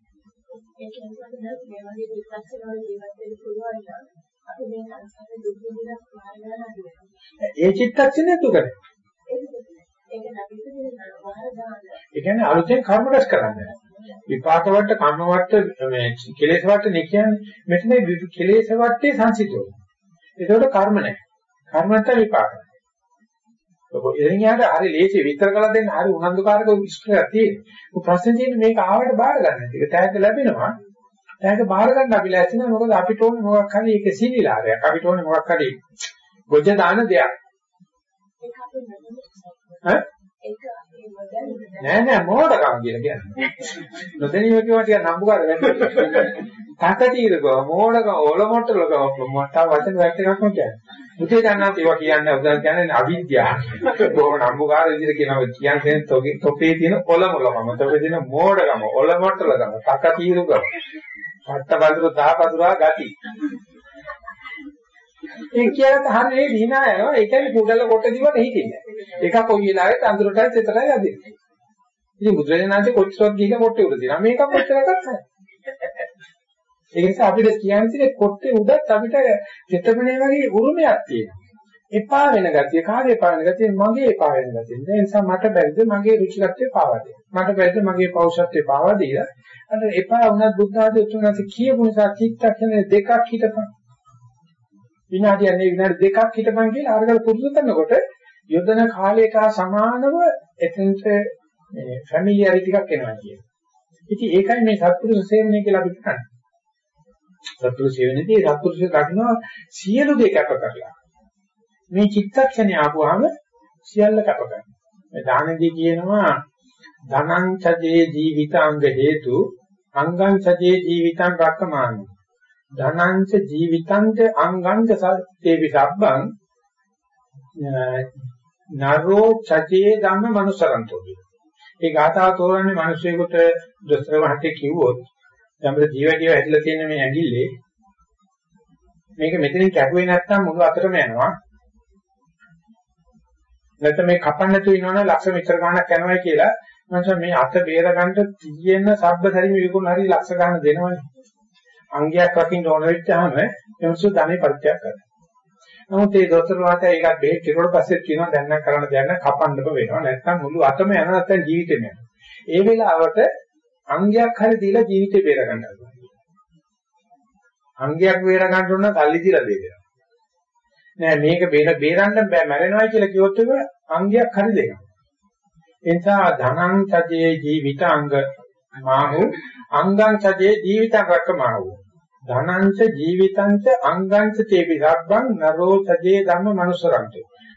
ඒ කියන්නේ මේ වගේ විපස්සනා වල ජීවත් වෙන්න පුළුවන් නම් අපි මේ සංසාරේ දුක් විඳලා මාර්ගය නඩුවෙනවා. ඒ චිත්තක්ෂණය දුකද? ඒක නැතිද ඒ කියන්නේ අලුතෙන් කර්ම රැස් කරන්නේ. විපාක වට කර්ම වට මේ කෙලෙස් වට නේ කියන්නේ මෙතන කෙලෙස් වටේ සංසිතෝ. ඒකට කර්ම නැහැ. කර්ම නැත්නම් විපාක. එදින් යාට හරි ලේසි විතර කළා දෙන්න හරි උනන්දුකාරක විශ්ලේෂණයක් තියෙනවා. ප්‍රශ්නේ තියෙන්නේ මේක ආවට බාර ගන්න. ඒක තෑග්ග ලැබෙනවා. තෑග්ග බාර ගන්න අපි ලෑස්ති නැහැ. මොකද අපිට ඕනේ මොකක් හරි ඒක සීනිලාරයක්. අපිට ඕනේ මොකක් හරි ගොජ දාන දෙයක්. ඈ? නෑ නෑ මොඩකම් කියලා කියන්නේ. නොදැනීම කියවා ටික නම්බුකාර වැඩි. තකතිරක මොඩකම් ඔලොමොට්ටලක මට වචන වැක්ක එකක්ම කියන්නේ. මුතේ දන්නාත් ඒවා කියන්නේ උදාහරණ කියන්නේ අවිද්‍යාව. බොහොම නම්බුකාර විදිහට කියනවා කියන්නේ තොගේ තොපේ තියෙන ඔලොමොලකම. තොපේ තියෙන මොඩකම ඔලොමොට්ටලකම තකතිරකම. පට්ට බඳුර දහපතුරා ගති. ඒ කියනත් හරිය දිනා යනවා. ඒ කියන්නේ කුඩල කොට දිවට හිටින්නේ. එක කොයි වෙලාවෙත් අඳුරටයි තෙතරයි යදින්නේ. ඉතින් බුදුරජාණන්සේ කොච්චරක් ගිහින් කොට්ටේ උඩ දිනා. මේක කොච්චරක්වත් නැහැ. ඒ නිසා අපිට කියන්නේ කොට්ටේ උඩත් අපිට තෙතමනේ වගේ උරුමයක් තියෙනවා. එපා වෙන ගතිය කාගේ එපා වෙන ගතිය මගේ එපා වෙන ගතිය. ඒ නිසා මට බැරිද මගේ රුචිකත්වය පාවා දෙන්න. මට බැරිද මගේ පෞෂත්වය පාවා දීලා අර එපා වුණත් බුද්ධ ආදී තුනත් කියපු නිසා චිත්තක්ෂණ දෙකක් හිටපන්. විනාඩියක් නෙවෙයි විනාඩි දෙකක් හිටපන් කියලා අරගල පුරුදු කරනකොට යොදන කාලයක සමානව එතෙන්ට මේ ෆැමිලියරිටි එකක් එනවා කියන්නේ. ඉතින් ඒකයි මේ සත්පුරුෂ සේවනය කියලා අපි කරන්නේ. සත්පුරුෂ සේවනයේදී සත්පුරුෂය දකින්න සියලු දේ කැප කරලා. මේ චිත්තක්ෂණය ආපුවාම සියල්ල කැප කරනවා. මේ දානදී කියනවා ධනං චජේ ජීවිතාංග හේතු අංගං චජේ ජීවිතං රක්කමානි. ධනංච ජීවිතංච අංගංච සත්තේවි සබ්බං නරෝ චචේ ධම්ම මනුසරන්තෝ ඒ ගාථා තෝරන්නේ මිනිස්සුෙකුට දොස්තර මහත්තයෙක් කිව්වොත් යම්බර ජීවිතය ඇදලා තියෙන මේ ඇඟිල්ලේ මේක මෙතනින් කැපුවේ නැත්නම් මුළු අතරම යනවා නැත්නම් මේ කපන්න නැතුව ඉන්නවනම් ලක්ෂ මෙච්චර ගණක් යනවා කියලා මං මේ අත බේර ගන්න තියෙන සබ්බ සැරිම විකුණ හරි ලක්ෂ ගන්න දෙනවනේ. අංගයක් රකින්න ඕන වෙච්චාම එමුසු ධනෙ පරිත්‍යාග කරනවා. නමුත් ඒ දොස්තර වාතය ඒකත් බෙහෙත් කිරුවට පස්සේ කියනවා දැන් නම් කරන්න දෙයක් නැහැ කපන්නක වෙනවා. නැත්තම් මුළු අතම යන නැත්තම් ජීවිතේම යනවා. ඒ වෙලාවට අංගයක් හරි දීලා ජීවිතේ බේර ගන්නවා. අංගයක් බේර ගන්න ඕන නම් සල්ලි දීලා බේරෙනවා. නෑ මේක බේර බේරන්න බෑ මැරෙනවා කියලා කිව්වොත් ඒක අංගයක් හරි දෙනවා. ඒ නිසා ධනං සජේ ජීවිතාංග මාහු අංගං සජේ ජීවිතංගක මාහු ධනංච ජීවිතංච අංගංච තේපි සබ්බං නරෝ සජේ ධම්ම මනුස්සරන්ත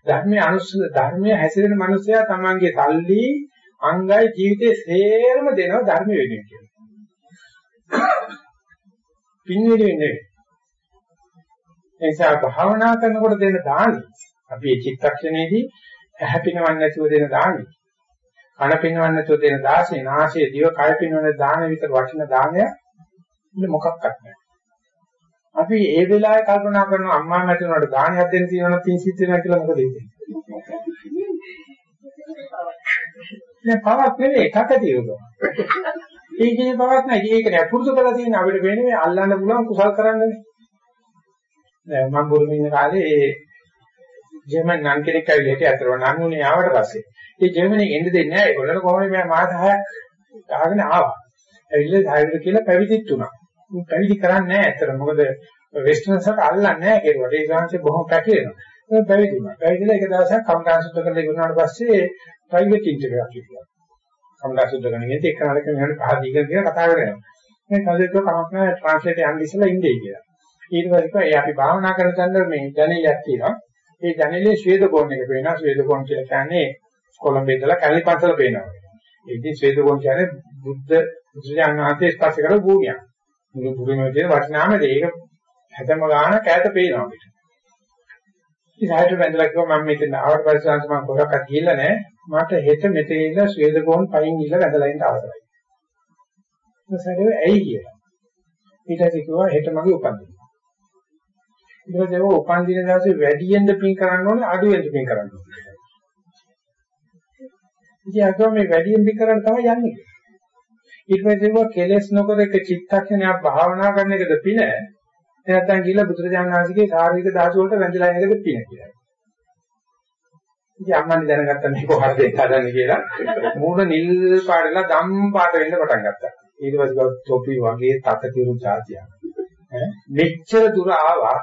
ධර්මයේ අනුස්ස ධර්මයේ හැසිරෙන මනුස්සයා තමන්ගේ සල්ලි අංගයි ජීවිතේ සේරම දෙනවා ධර්ම වෙනුවෙන් කියලා. පින් වෙනුවෙන් ඒ නිසා භාවනා කරනකොට දෙන දානි අපි මේ චිත්තක්ෂණයේදී ඇහැ පිනවන්නේ නැතුව දෙන දානි කන පිනවන්නේ නැතුව දෙන දාසේ නාසයේ දිව කය පිනවන දාන විතර වටින දානය ඉන්න මොකක්වත් නැහැ. අපි ඒ වෙලාවේ කල්පනා කරනවා අම්මා නැති උනාට දානයක් දෙන්න තියෙනවා තින් සිත් වෙනවා කියලා මොකද වෙන්නේ? නෑ පවක් නෙවෙයි කටතියුක. ඒකේ. පවක් නෑ. ඒක නෑ. පුරුදු කරලා තියෙන අපිට වෙන්නේ මේ අල්ලන්න පුළුවන් කුසල් කරන්නනේ. දැන් මම බුරුමේ ඉන්න කාලේ ඒ ජර්මන් නන් කෙනෙක් ඇවිල්ලා හිටිය. අතර නන් උනේ ආවට පස්සේ. ඒ ජර්මනියෙන් එන්න දෙන්නේ නැහැ ඒගොල්ලෝ කොහොමද මේ මාස 6ක් ගහගෙන ආවා. ඇවිල්ලා ධෛර්යද කියලා පැවිදිත් උනා පැවිදි කරන්නේ නැහැ අතර මොකද වෙස්ටර්න්ස්ට අල්ලන්නේ නැහැ ඒකට ඒ ගාන්සේ බොහොම පැකිලෙනවා. ඒක පැවිදි වුණා. පැවිදිලා එක දවසක් කම්දාන සුද්ධ කරලා ඉවරනාට පස්සේ ප්‍රයිවට් ඉන්ටර්විව් එකක් හිටියා කම්දාන සුද්ධ කරන ඉන්නේ එක්ක නරක මෙහෙම පහදී කියලා කතා කරගෙන මේ කල්ලිට කමක් නැහැ ට්‍රාන්ස්ලේට් යන්න ඉස්සලා ඉන්නේ කියලා ඊට පස්සේ ඒ අපි භාවනා කරන තැන මේ ජනෙලයක් තියෙනවා. ඒ ජනෙලේ ශ්වේත කෝණ එක පේනවා. ශ්වේත කෝණ කියලා කියන්නේ කොළඹේ ඉඳලා කැලේ පන්සල පේනවා. ඒ ඉතින් ශ්වේත කෝණ කියන්නේ බුද්ධ බුදුජානනාථේ ස්පර්ශ කරන භූමියක්. මුළු භූමියේ තියෙන වටිනාම දෙයක හැතම ගාන කෑත පේනවා අපිට. ඉතින් සාහිත්‍ය බඳලා කිව්වා මම මෙතන ආවට පස්සේ මම කොහොක්වත් ගිහිල්ලා නැහැ. මට හෙට මෙතන ඉඳලා ශ්වේත කෝණ පයින් ගිහිල්ලා වැදලා ඉන්න අවශ්‍යයි. ඊට ඇයි කියලා. ඊට පස්සේ කිව්වා හෙට මගේ උපන්දින. ඊට පස්සේ උපන් දින දවසේ වැඩියෙන්ද පින් කරන්න ඕනේ අඩුවෙන්ද පින් කරන්න ඕනේ. ඉතින් අකෝ මේ වැඩියෙන් පින් කරන්න තමයි යන්නේ. ඊට පස්සේ ඒවා කෙලස් නොකර එක චිත්තක්ෂණයක් භාවනා කරන එකද පින නැත්නම් ගිහලා බුදුරජාණන් වහන්සේගේ ශාරීරික ධාතු වලට වැඳලා යන එකද පින කියලා. ඉතින් අම්මනි දැනගත්තා මේ කොහොමද දෙන්න හදන්නේ කියලා මූණ නිල් පාටලා ධම් පාට වෙන්න පටන් ගත්තා. ඊට පස්සේ තොපි වගේ තකතිරු જાතියක්. මෙච්චර දුර ආවා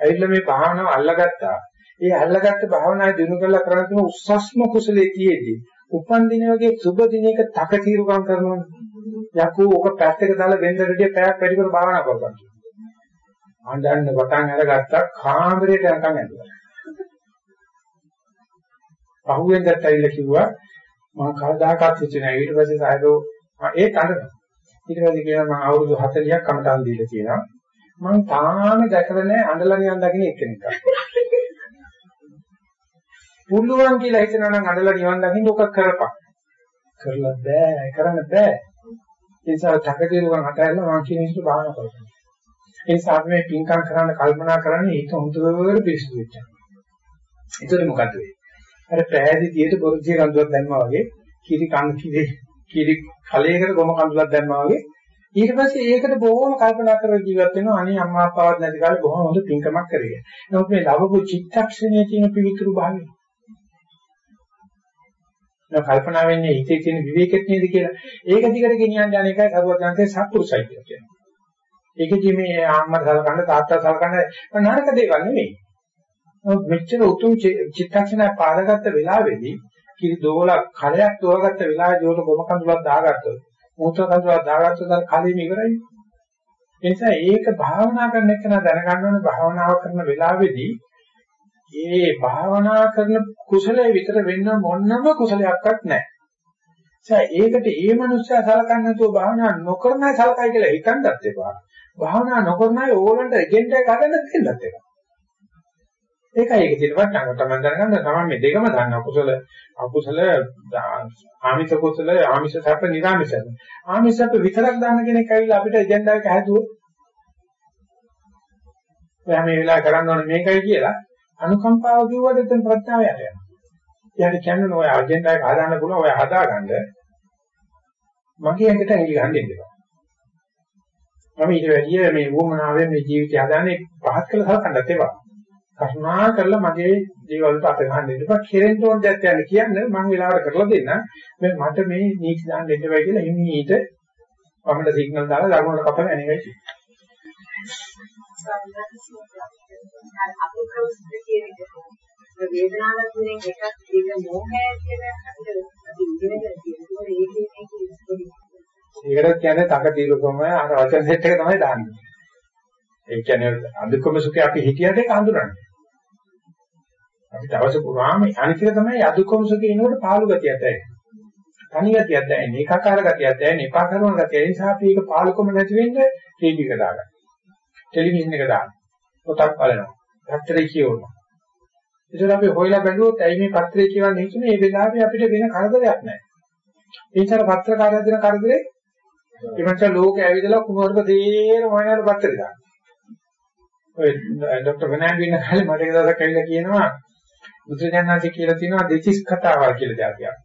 ඇවිල්ලා මේ භාවනාව අල්ලගත්තා. ඒ අල්ලගත්ත භාවනාව දිනු කරලා කරන තුන උස්සස්ම කුසලයේ තියේදී උපන් දින වගේ සුබ දිනයක තක తీරුකම් කරනවනේ. යකෝ ඔක පැත්තක දාලා වෙන්න රෙඩිය පැයක් වැඩි කර භාවනා කරපන්. ආඳන්න වටන් අරගත්තා කාමරේට යනකම් ඇදුවා. පහුවෙන්දත් ඇවිල්ලා කිව්වා මම කවදාකවත් හිතුවේ නැහැ ඊට පස්සේ සායදෝ ඒ තරම ඊට පස්සේ කියනවා මම අවුරුදු 40ක් කමටහන් දීලා තියෙනවා මම තාම දැකලා නැහැ අඬලා නිවන් දකින්න එක්කෙනෙක්. පුළුවන් කියලා හිතනවා නම් අඬලා නිවන් දකින්න ඔක කරපන්. කරලා බෑ කරන්න බෑ. ඒ නිසා තකතිරුවන් අතහැරලා මම කියන විදිහට භාවනා කරනවා. ඒ නිසා අපි මේ පින්කම් කරන්න කල්පනා කරන්නේ ඒක හොඳට පිස්සු වෙච්ච. ඒතර මොකද වෙන්නේ? අර පෑදීතියට බොරුජිය කඳුලක් දැම්මා වගේ කිරි කන් කිරි කිරි කලයකට ගොම කඳුලක් දැම්මා වගේ ඊට පස්සේ ඒකට බොහොම කල්පනා කරලා ජීවත් වෙනවා අනේ අම්මා අප්පාවත් නැති කාලේ බොහොම හොඳ පින්කමක් කරගෙන. නමුත් මේ ලැබපු චිත්තක්ෂණයේ තියෙන පිවිතුරු භාවය. නෝ කල්පනා වෙන්නේ හිතේ තියෙන විවේකෙත් නේද කියලා. ඒක දිගට ගෙනියන්න යන එකයි සරුවත්යන්ගේ සත්පුරුසයි කියලා කියනවා. ඒකදී මේ අම්මා සලකන්න තාත්තා සලකන්න නරක දේවල් නෙමෙයි. නමුත් මෙච්චර උතුම් චිත්තක්ෂණය පාදගත්ත වෙලාවේදී කිරි දෝලක් කලයක් තෝරගත්ත වෙලාවේදී උඩ ගොම කඳුලක් දාගත්තොත් මූත්‍රා කන්දරා දාගත්ත දර කලින් ඉවරයි. ඒ නිසා ඒක භාවනා කරන එක නා දැනගන්න ඕනේ භාවනාව කරන වෙලාවේදී ඒ භාවනා කරන කුසලයේ විතර වෙන්න මොනම කුසලයක්වත් නැහැ. ඒකට ඒ මනුස්සයා සලකන්නේ නැතුව භාවනා නොකරන සලකයි කියලා හිතන්නත් එපා. භාවනා නොකරන අය ඕලන්ට එජෙන්ඩා එක හදන්න දෙන්නත් එපා. ඒකයි ඒක තියෙන වටනක තමයි දැනගන්න තමයි මේ දෙකම දන්න කුසල අකුසල ආමිෂ කුසල ආමිෂ සැප නිර්ආමිෂ ආමිෂ සැප විතරක් දාන්න කෙනෙක් ඇවිල්ලා අපිට එජෙන්ඩා එක හැදුවොත් එයා මේ වෙලාව කරන්න ඕනේ මේකයි කියලා අනුකම්පාව කිව්වට එතන ප්‍රඥාව යට යනවා. ඊට කියන්නේ ඔය එජෙන්ඩා එක හදාන්න පුළුවන් ඔය හදාගන්න මගේ ඇඟට ඇඟිලි ගන්න දෙන්න එපා. මම ඊට වැඩිය මේ වුමනාවෙන් මේ ජීවිතය හදාන්නේ පහත් කළ සලකන්නත් එපා. කරුණා කරලා මගේ දේවල් වලට අත ගන්න දෙන්න එපා. කෙරෙන්න ඕන දෙයක් යන්න කියන්නේ මම වෙලාවට කරලා දෙන්න. මේ මට මේ නීති දාන්න දෙන්න බෑ කියලා හිමීට වමට සිග්නල් දාලා දකුණට කපන ඇනිමේ තියෙනවා. වේදනාවක් කියන එකක් ඒක මොහය කියන අපිට ඉගෙනගෙන තියෙනවා. ඒකට කියන්නේ තකතිරුකම අර වචන සෙට් එක තමයි දාන්නේ. ඒ කියන්නේ අදුක්කම සුඛය අපි හිතියද ඒක හඳුනන්නේ. අපි දවස පුරාම අනිතික තමයි අදුක්කම සුඛය එනකොට පාළු ගතියක් දැනෙන්නේ. තනි ගතියක් දැනෙන්නේ, ඒකාකාර ගතියක් දැනෙන්නේ, එපා කරන ගතිය. ඒ නිසා අපි ඒක පාළුකම නැති වෙන්න ටීවී එක දාගන්න. ටෙලිවිෂන් එක දාන්න. පොතක් බලනවා. පත්‍රය කියවනවා. ඒසර අපි හොයලා බැලුවොත් ඇයි මේ පත්‍රය කියවන්නේ හිතුනේ මේ වෙලාවේ අපිට වෙන කරදරයක් නැහැ. ඒ නිසා පත්‍රකාරය දෙන කරදරේ ඉමන්ත ලෝකෙ ඇවිදලා කුමාරක තේරම වයනට පත්තර ගන්න. ඔය ડોક્ટર වෙනාන් වෙන කාලේ මට එක දවසක් ඇවිල්ලා කියනවා බුදුජානනාථ කියලා තියෙනවා දෙතිස් කතාවල් කියලා જાතියක්.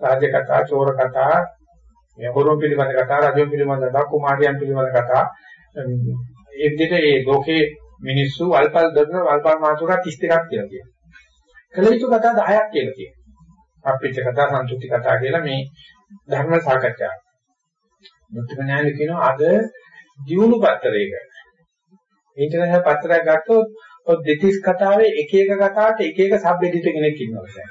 රාජ්‍ය කතා, චෝර කතා, යහුරුම් පිළිබඳ කතා, රජුම් පිළිබඳ කතා, කුමාරයන් පිළිබඳ කතා. ඒ විදිහට ඒ ලෝකේ මිනිස්සු අල්පල් දරන අල්පල් මාතුකා 32ක් කියලා කියනවා. කළ යුතු කතා 10ක් කියලා කියනවා. අපිච්ච කතා, සන්තුති කතා කියලා මේ ධර්ම සාකච්ඡා. මුත්‍මඥාන කියනවා අද දියුණු පත්‍රයක. ඊටකහ පත්‍රයක් ගත්තොත් ඔය දෙතිස් කතාවේ එක එක කතාවට එක එක සබ් එඩිටර් කෙනෙක් ඉන්නවා.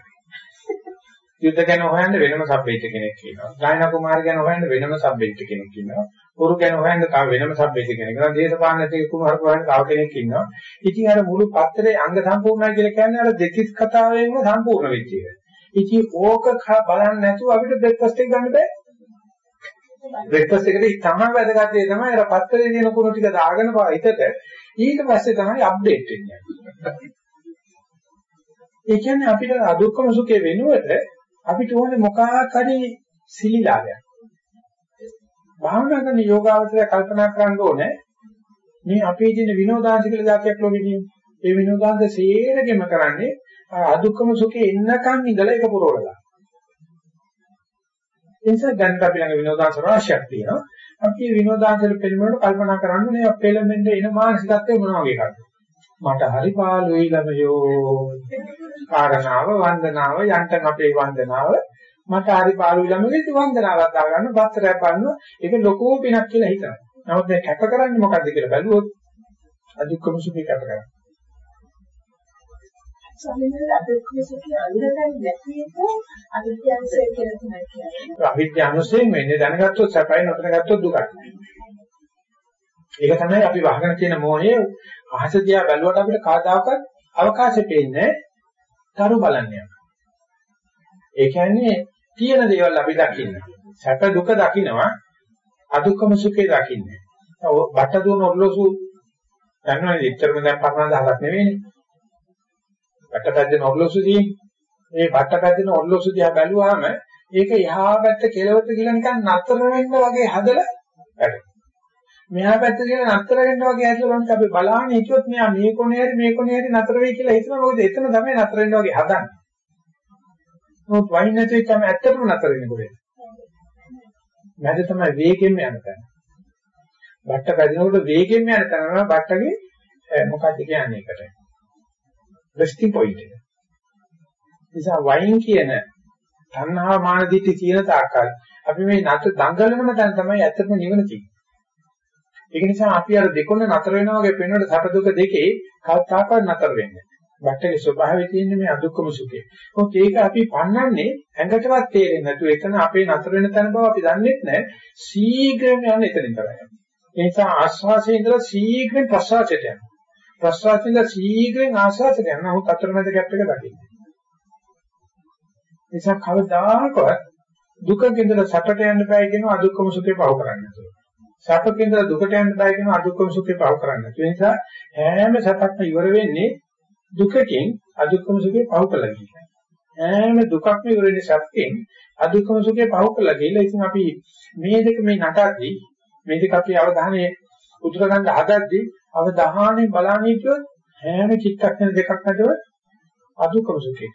යුද්ධ ගැන හොයන්න වෙනම සබ් එඩිටර් කෙනෙක් ඉන්නවා. ගායනා කුමාර ගැන හොයන්න වෙනම සබ් එඩිටර් කෙනෙක් ඉන්නවා. උරු ගැන හොයන්න තව වෙනම සබ් එඩිටර් කෙනෙක් ඉන්නවා. දේශපාලන නැති කුමාර හොයන්න තව කෙනෙක් ඉන්නවා. ඉතින් අර මුළු පත්‍රයේ අංග සම්පූර්ණයි කියලා කියන්නේ අර දෙතිස් කතාවෙන්ම සම්පූර්ණ වෙච්ච එක. ඉතින් ඕක බලන්නේ නැතුව අපිට බ්‍රෙක්ෆාස්ට් එක ගන්න බෑ. බ්‍රෙක්ෆාස්ට් එකේ තමයි වැදගත් දේ තමයි අර පත්තරේ දින කුණු ටික දාගෙන හිතට ඊට පස්සේ තමයි අප්ඩේට් වෙන්නේ. ඒ කියන්නේ අපිට අදුක්කම සුඛේ වෙනුවට අපිට ඕනේ මොකක් හරි සිලිලාගයක්. භාවනා කරන යෝගාවචරය කල්පනා කරන්න ඕනේ මේ අපේ දින විනෝදාංශ කියලා જાතියක් ලෝකෙ තියෙනවා. ඒ විනෝදාංශ සේරගෙම කරන්නේ අදුක්කම සුඛේ එන්නකන් ඉඳලා ඒක පුරවලා. ඒ නිසා දැන් අපි ළඟ විනෝදාංශ රාශියක් තියෙනවා. අපි මේ විනෝදාංශවල පිළිමවලට කල්පනා කරන්නේ මේ පෙළඹෙන්න එන මානසිකත්වය මොන වගේ එකක්ද? මට හරි පාළුයි ළමයෝ. කාරණාව වන්දනාව යන්තම් අපේ වන්දනාව මට හරි පාළුයි ළමයෝ වන්දනාවක් දාගන්න පත්‍රයක් බලනවා. ඒක ලොකෝ පිනක් කියලා හිතනවා. නමුත් මේ කැප කරන්නේ මොකද්ද කියලා බැලුවොත් අධික්‍රම සුඛී කැප කරනවා. අවිද්‍යාවසයෙන් වෙන්නේ දැනගත්තොත් සැපයි නොදැන ගත්තොත් දුකයි. ඒක තමයි අපි වහගෙන තියෙන මොහේ අහස දිහා බැලුවට අපිට කවදාකවත් අවකාශෙ පේන්නේ තරු බලන්නේ. ඒ කියන්නේ තියෙන දේවල් අපි දකින්න. සැප දුක දකින්නවා අදුක්කම සුඛේ දකින්නේ. බට දුන ඔරලෝසු දන්නවනේ ඉතරම දැන් 50000ක් නෙවෙයිනේ. වටපැද්දෙන ඔරලෝසු තියෙන්නේ. මේ වටපැද්දෙන ඔරලෝසු දිහා බැලුවාම ඒක එහා පැත්ත කෙලවත කියලා නිකන් නතර වෙන්න වගේ හදලා වැඩ. මෙහා පැත්ත කියලා නතර වෙන්න වගේ හදලා බලන්න අපි බලාගෙන හිටියොත් මෙයා මේ කොනේ හරි මේ කොනේ හරි නතර වෙයි කියලා හිතනවා මොකද එතන තමයි නතර වෙන්න වගේ හදන්නේ. මොකද වයින් නැති තමයි ඇත්තටම නතර වෙන්නේ කොහෙද? මැද තමයි වේගෙන් යන තැන. බට්ට පැදිනකොට වේගෙන් යන තැන තමයි බට්ටගේ මොකක්ද කියන්නේ ඒකට. Resting point එක. නිසා වයින් කියන තණ්හා මාන දිටි තියෙන තාක්කල් අපි මේ නත දඟලනම තැන තමයි ඇත්තටම නිවන තියෙන්නේ. ඒක නිසා අපි අර දෙකොන්න නතර වෙනවා වගේ පේනකොට සැප දුක දෙකේ කවදාකවත් නතර වෙන්නේ නැහැ. බට්ටේ ස්වභාවය තියෙන්නේ මේ අදුක්කම සුඛේ. මොකද ඒක අපි පන්නන්නේ ඇඟටවත් තේරෙන්නේ නැතුව එතන අපේ නතර වෙන තැන බව අපි දන්නේ නැහැ. ශීඝ්‍රයෙන් යන එතනින් කරන්නේ. ඒ නිසා ආස්වාසයේ ඉඳලා ශීඝ්‍රයෙන් ප්‍රසවාසයට යනවා. ප්‍රසවාසයෙන් ශීඝ්‍රයෙන් ආස්වාසයට යනවා. නමුත් අතරමැද ගැප් එක දකින්න. නිසා කවදාකවත් දුකකින්දලා සැපට යන්න බෑ කියන අදුක්කම සුඛේ පව කරන්නේ නැතුව. සැපකින්දලා දුකට යන්න බෑ කියන අදුක්කම සුඛේ පව කරන්නේ නැතුව. ඒ නිසා හැම සැපක්ම ඉවර වෙන්නේ දුකකින් අදුක්කම සුඛේ පව කළා කියන. හැම දුකක්ම ඉවර වෙන්නේ සැපකින් අදුක්කම සුඛේ පව කළා කියලා. ඉතින් අපි මේ දෙක මේ නටද්දී මේ දෙක අපි අවධානය උතුර ගන්න හදද්දී අවධානයෙන් බලන්නේ කියොත් හැම චිත්තක්ෂණ දෙකක් නැතුව අදුක්කම සුඛේ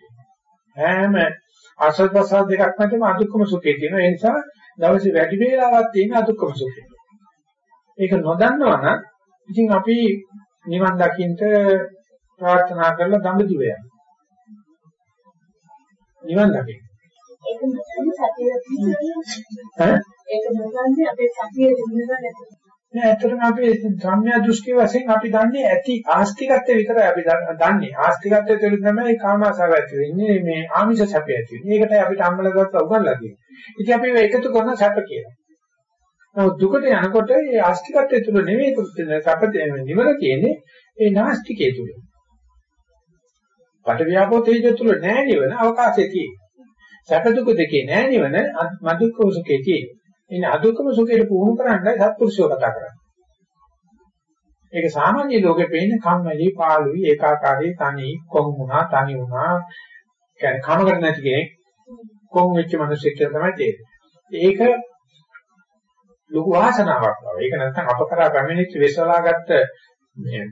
හැම ආස්වාද ප්‍රසාර දෙකක් නැතිව අදුක්කම සුඛේ තියෙනවා. ඒ නිසා දවසේ වැඩි වේලාවක් තියෙන අදුක්කම සුඛේ. ඒක නොදන්නවා නම් ඉතින් අපි නිවන් දකින්න ප්‍රාර්ථනා කරලා දඹදිව යනවා. නිවන් දකින්න. ඒක මොකද සතිය ඈ ඒක මොකන්ද අපේ සතිය දිනනවා නැත්නම් නෑ ඇත්තටම අපි සම්‍යා දෘෂ්ටි වශයෙන් අපි දන්නේ ඇති ආස්තිකත්වය විතරයි අපි දන්නේ. ආස්තිකත්වය තුළ තමයි කාමාසාව ඇති වෙන්නේ මේ ආමිෂ සැපය ඇති වෙන්නේ. ඒකටයි අපිට අම්මලා ගත්ත උගන්ලා තියෙන්නේ. ඉතින් අපි ඒක එකතු කරන සැප කියලා. නමුත් දුකට යනකොට මේ ආස්තිකත්වය තුළ නෙවෙයි සැප නිවන තියෙන්නේ ඒ නාස්තිකයේ තුළ. පට ව්‍යාපෝ තේජ තුළ නෑ නිවන අවකාශයේ තියෙන්නේ. සැප දුක දෙකේ නෑ නිවන මදුක්ක සුඛයේ තියෙන්නේ. ඉන්නේ අදුක්කම සුඛයට පුහුණු කරන්නයි සත්පුරුෂයෝ කතා කරන්නේ. ඒක සාමාන්‍ය ලෝකේ පේන්නේ කම්මැලි, පාළුයි, ඒකාකාරී, තනි, කොම් වුණා, තනි වුණා. කියන්නේ කමකට නැති කෙනෙක් කොම් වෙච්ච මිනිස්සෙක් කියලා තමයි තේරෙන්නේ. ඒක ලොකු වාසනාවක් වගේ. ඒක නැත්නම් අප කරා පැමිණිච්ච වෙසලාගත්ත මේ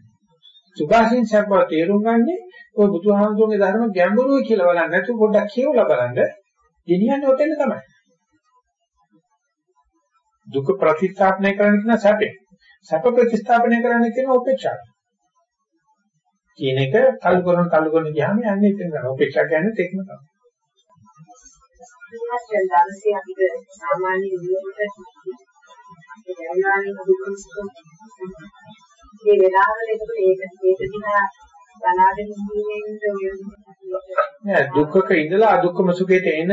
සුභාසින් සබ්බව තේරුම් ගන්නේ ඔය බුදුහාමුදුරගේ ධර්ම ගැඹුරුයි කියලා බලන්න නැතුව පොඩ්ඩක් කියවලා බලන්න. ගෙනියන්නේ ඔතෙන් තමයි. දුක ප්‍රතිස්ථාපනය කරන්න කියන සැපේ. සැප ප්‍රතිස්ථාපනය කරන්න කියන උපේක්ෂාව. කියන එක කල් කරන කල් කරන ගියාම යන්නේ එතන තමයි. උපේක්ෂා කියන්නේ ඒකම තමයි. ඉතින් දැන්සේ අපිට සාමාන්‍ය විදිහට අපේ දැනගානේ මේ වෙලාවල එතකොට ඒක ඒක දිහා බලාගෙන ඉන්නේ නෑ දුක්ඛක ඉඳලා අදුක්ඛම සුඛයට එන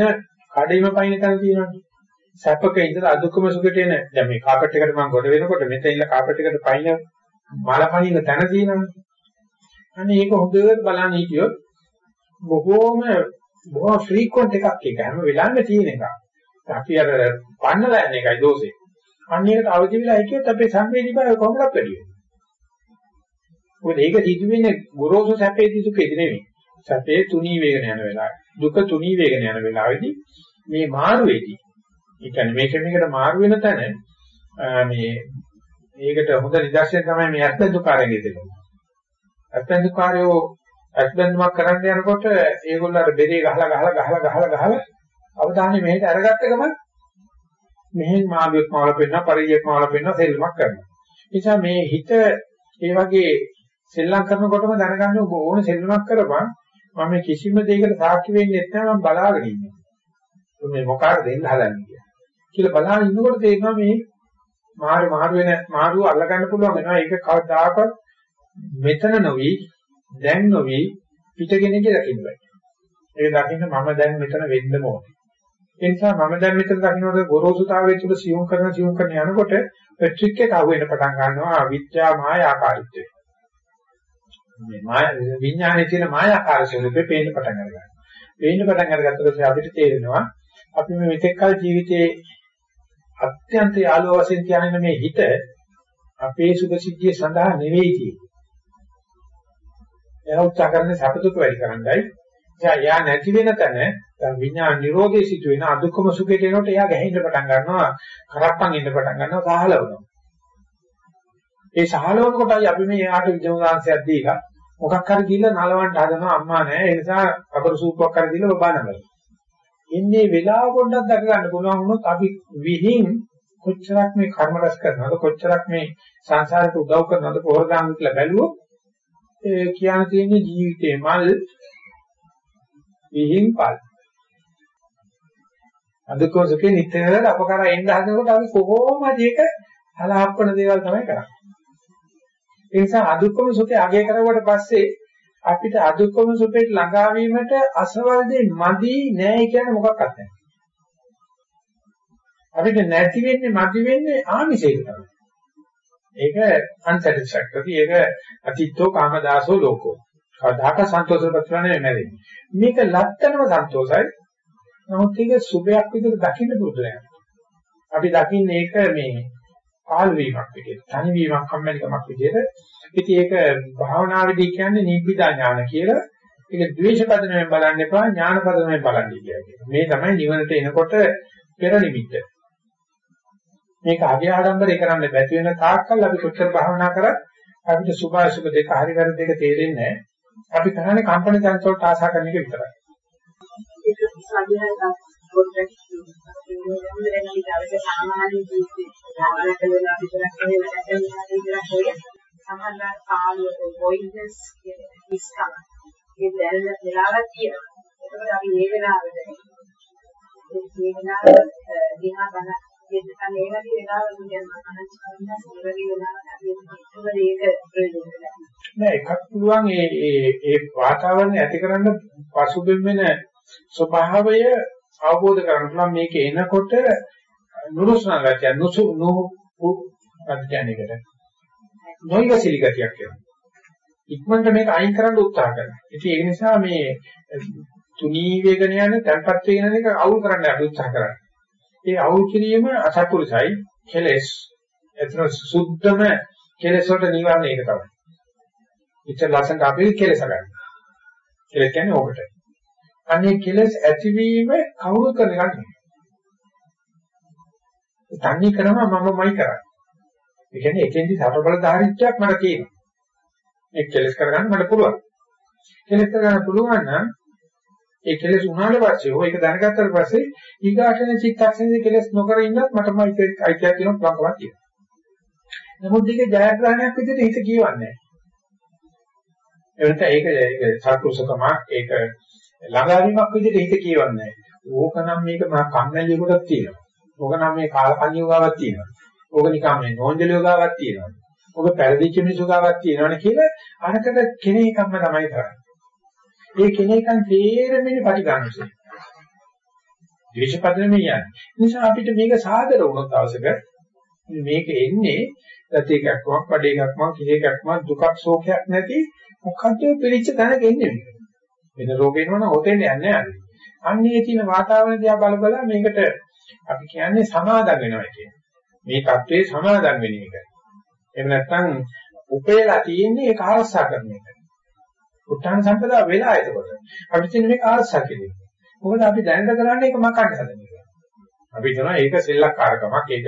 කඩේම පයින් තන තියෙනවානේ. සැපක ඉඳලා අදුක්කම සුඛට එන දැන් මේ කාපට් එකට මම ගොඩ වෙනකොට මෙතන ඉන්න කාපට් එකට පයින් මල පනින තැන තියෙනවනේ. අනේ ඒක හොඳට බලන්න හිටියොත් බොහෝම බොහෝ ෆ්‍රීකවන්ට් එකක් ඒක හැම වෙලාවෙම තියෙන එකක්. අපි අර පන්නලා යන එකයි දෝෂේ. අන්නේකට අවදි වෙලා හිටියොත් අපේ සංවේදී භාවය කොහොමද වැඩි වෙන්නේ? මොකද ඒක සිදු වෙන්නේ ගොරෝසු සැපේ දුකේදී නෙවෙයි. සැපේ තුනී වේගන යන වෙලාවේ. දුක තුනී වේගන යන වෙලාවේදී මේ මාරුවේදී ඒ කියන්නේ මේක මේකට මාරු වෙන තැන මේ මේකට හොඳ නිදර්ශනය තමයි මේ අත්බඳුකාරයන්ගේ දෙක. අත්බඳුකාරයෝ අත්බඳුමක් කරන්න යනකොට ඒගොල්ලෝ අර බෙරේ ගහලා ගහලා ගහලා ගහලා ගහලා අවධානය මෙහෙට අරගත්ත ගමන් මෙහෙන් මාළුවෙක් මාළ පෙන්නා පරිජයක් මාළ පෙන්නා සෙල්ලමක් කරනවා. ඒ නිසා මේ හිත ඒ වගේ සෙල්ලම් කරනකොටම දැනගන්න ඔබ ඕනේ සෙල්ලමක් කරපන් මම කිසිම දෙයකට සාක්ෂි වෙන්නේ නැත්නම් මම බලාගෙන ඉන්නවා. මේ මොකාට දෙන්න හදන්නේ කියලා. කියලා බලන ඉන්නකොට තේරෙනවා මේ මාරු මාරු වෙන මාරුව අල්ලගන්න පුළුවන් වෙනවා. ඒක කවදාකවත් මෙතන නොවි දැන් නොවි පිටගෙනක දකින්න බෑ. ඒක දකින්න මම දැන් මෙතන වෙන්න ඕනේ. ඒ නිසා මම දැන් මෙතන දකින්නකොට ගොරෝසුතාවයේ තුල සියුම් කරන සියුම් කරන යනකොට ට්‍රික් එක අහුවෙන්න පටන් ගන්නවා විද්‍යා මායාකාරීත්වය. මේ මාය විඥානයේ තියෙන මායාකාර ස්වරූපේ පේන්න පටන් ගන්නවා. පේන්න පටන් අරගත්තොත් අපිට තේරෙනවා අපි මේ මෙතෙක් කල ජීවිතේ අත්‍යන්ත යාළුව වශයෙන් තියාගෙන මේ හිත අපේ සුභ සිද්ධිය සඳහා නෙවෙයි තියෙන්නේ. එයා උත්සාහ කරන්නේ සපතුක වැඩි කරන්නයි. එයා යා නැති වෙන තැන දැන් විඥාන නිරෝධයේ සිට වෙන අදුක්කම සුඛයට එනකොට එයා ගැහෙන්න පටන් ගන්නවා, කරප්පන් ඉන්න පටන් ගන්නවා, සහලවනවා. ඒ සහලවන කොටයි අපි මේ යාට විජෝදාංශයක් දීලා මොකක් හරි දීලා නලවන්න හදනවා අම්මා නෑ ඒ නිසා අපර සූප්පක් හරි දීලා බබානමයි. එන්නේ වෙලාව පොඩ්ඩක් දැක ගන්න පුළුවන් වුණොත් අපි විහිං කොච්චරක් මේ කර්ම රැස් කරනවද කොච්චරක් මේ සංසාරයට උදව් කරනවද පොහොර දාන්න කියලා බැලුවොත් ඒ කියන තියෙන්නේ ජීවිතේ මල් විහිං පල්. අදකෝසකේ නිතරම අපකර එන්න හදනකොට අපි කොහොමද ඒක හලහප්පන දේවල් තමයි කරන්නේ. ඒ නිසා අදුක්කම සුඛය අගය කරුවට පස්සේ අපිට අදුක්කම සුඛයට ළඟා වීමට අසවල් දෙ මදි නෑ කියන්නේ මොකක්වත් නැහැ. අපිට නැති වෙන්නේ මදි වෙන්නේ ආමිෂයක තමයි. ඒක unsatisfactory ඒක අතිත්තෝ කාමදාසෝ ලෝකෝ. කවදාක සන්තෝෂපත් වෙන්නේ නැහැ. මේක ලැත්තනම සන්තෝෂයි. නමුත් ඒක සුභයක් විදිහට දකින්න පුරුදු අපි දකින්නේ ඒක මේ පාළු වීමක් විදිහට, තනි වීමක්, කම්මැලිකමක් විදිහට. ඉතින් ඒක භාවනාවේදී කියන්නේ නිබ්බිදා ඥාන කියලා. ඒක ද්වේෂපදණයෙන් බලන්න එපා, ඥානපදණයෙන් බලන්න කියලා. මේ තමයි නිවනට එනකොට පෙර නිමිත්ත. මේක අගේ ආඩම්බරේ කරන්න බැති වෙන තාක්කල් අපි කොච්චර භාවනා කරත් අපිට සුභාසුභ දෙක හරි වැරදි දෙක තේරෙන්නේ නැහැ. අපි කරන්නේ කම්පන චංචලට ආශා කරන එක විතරයි. ඒක සාධ්‍යයක් පොඩ්ඩක් ඉන්නේ නම් ඉතින් සාමාන්‍ය ජීවිතේ ආරම්භ වෙලා විතරක් නෙවෙයි වැඩ කරනවා විතරක් නෙවෙයි සමහරවිට කාලයක වොයිඩ්නස් කියන ඉස්කම ඒ දැල්ල වෙලාවක් තියෙනවා ඒකෝට අපි මේ වෙලාවට මේ වෙලාවට දිහා බලන දෙන්න මේ වගේ වෙලාවක කියනවා අනන්ත මේ වගේ වෙලාවක අපි ඒක ප්‍රයෝජනයි නෑ එකක් පුළුවන් ඒ ඒ ඒ වාතාවරණය ඇති කරන්න පසුබිම් වෙන ස්වභාවය අවබෝධ කරගන්න. පුළුවන් මේක එනකොට නුරුස්නා ගතිය නුසු නු අධ්‍යයනයකට නොයිවසිලි ගතියක් එනවා ඉක්මනට මේක අයින් කරන්න උත්සාහ කරනවා ඉතින් ඒ නිසා මේ තුනී වේගන යන tempat වේගන එක අවුල් කරන්න අපි උත්සාහ කරන්නේ ඒ අවුල් කිරීම අසත්පුරුසයි කෙලස් එතන සුද්ධම කෙලස් වලට නිවන්නේ ඒක තමයි ඉතින් ලස්සනට අපි කෙලස ගන්න. කෙලස් කියන්නේ ඕකට. අනේ කෙලස් ඇතිවීම කවුරු කරන එකක් නෙවෙයි. තන්නේ කරනවා මමමයි කරන්නේ. ඒ කියන්නේ එතෙන්දි සතරබලධාරීත්වයක් මට තියෙනවා. මේ කෙලස් කරගන්න මට පුළුවන්. කෙලස් කරගන්න පුළුවන් නම් ඒ කෙලස් උනාට පස්සේ හෝ ඒක දැනගත්තට පස්සේ ඊගාටන චිත්තක්ෂණයේ කෙලස් නොකර ඉන්නත් මටම අයිතියක් තියෙනවා ප්‍රකමක් තියෙනවා. නමුත් මේක ජයග්‍රහණයක් විදිහට හිත කියවන්නේ එවිට ඒක ඒක සත්පුරුෂකම ඒක ළඟාවීමක් විදිහට හිත කියවන්නේ. ඕකනම් මේක මා කම්මැලි කොටක් තියෙනවා. ඕකනම් මේ කාලකන්‍ය යෝගාවක් තියෙනවා. ඕක නිකන් මේ නෝන්ජල යෝගාවක් තියෙනවා. ඕක පෙරදිච්ච මිනිසු ගාවක් තියෙනවනේ කියලා අරකට කෙනෙක්ම තමයි කරන්නේ. ඒ කෙනෙක්න් තේරෙන්නේ පරිගාමසේ. ද්වේෂපදෙම යන්නේ. නිසා අපිට මේක සාදර වුණොත් අවශ්‍යක මේක එන්නේ දති එකක්මක්, බඩේ එකක්මක්, කිලි එකක්මක්, දුකක්, ශෝකයක් නැති මොකද්ද පිළිච්ච තැනක ඉන්නේ මේක. වෙන රෝගෙ එනවනම් හොතෙන් යන්නේ නැහැ. අන්නේ තියෙන වාතාවරණ දිහා බල බල මේකට අපි කියන්නේ සමාදම් වෙනවා කියන්නේ. මේ தત્ත්වයේ සමාදම් වෙන එක. එහෙම නැත්නම් උපේලා තියෙන්නේ ඒක ආරක්ෂා කරන එක. උත්තාන සම්පදා වෙලා එතකොට. අපි තියෙන මේක ආරක්ෂා කිරීම. මොකද අපි දැනට කරන්නේ ඒක මකන්න හදන එක. අපි හිතනවා ඒක සෙල්ලක්කාරකමක් ඒක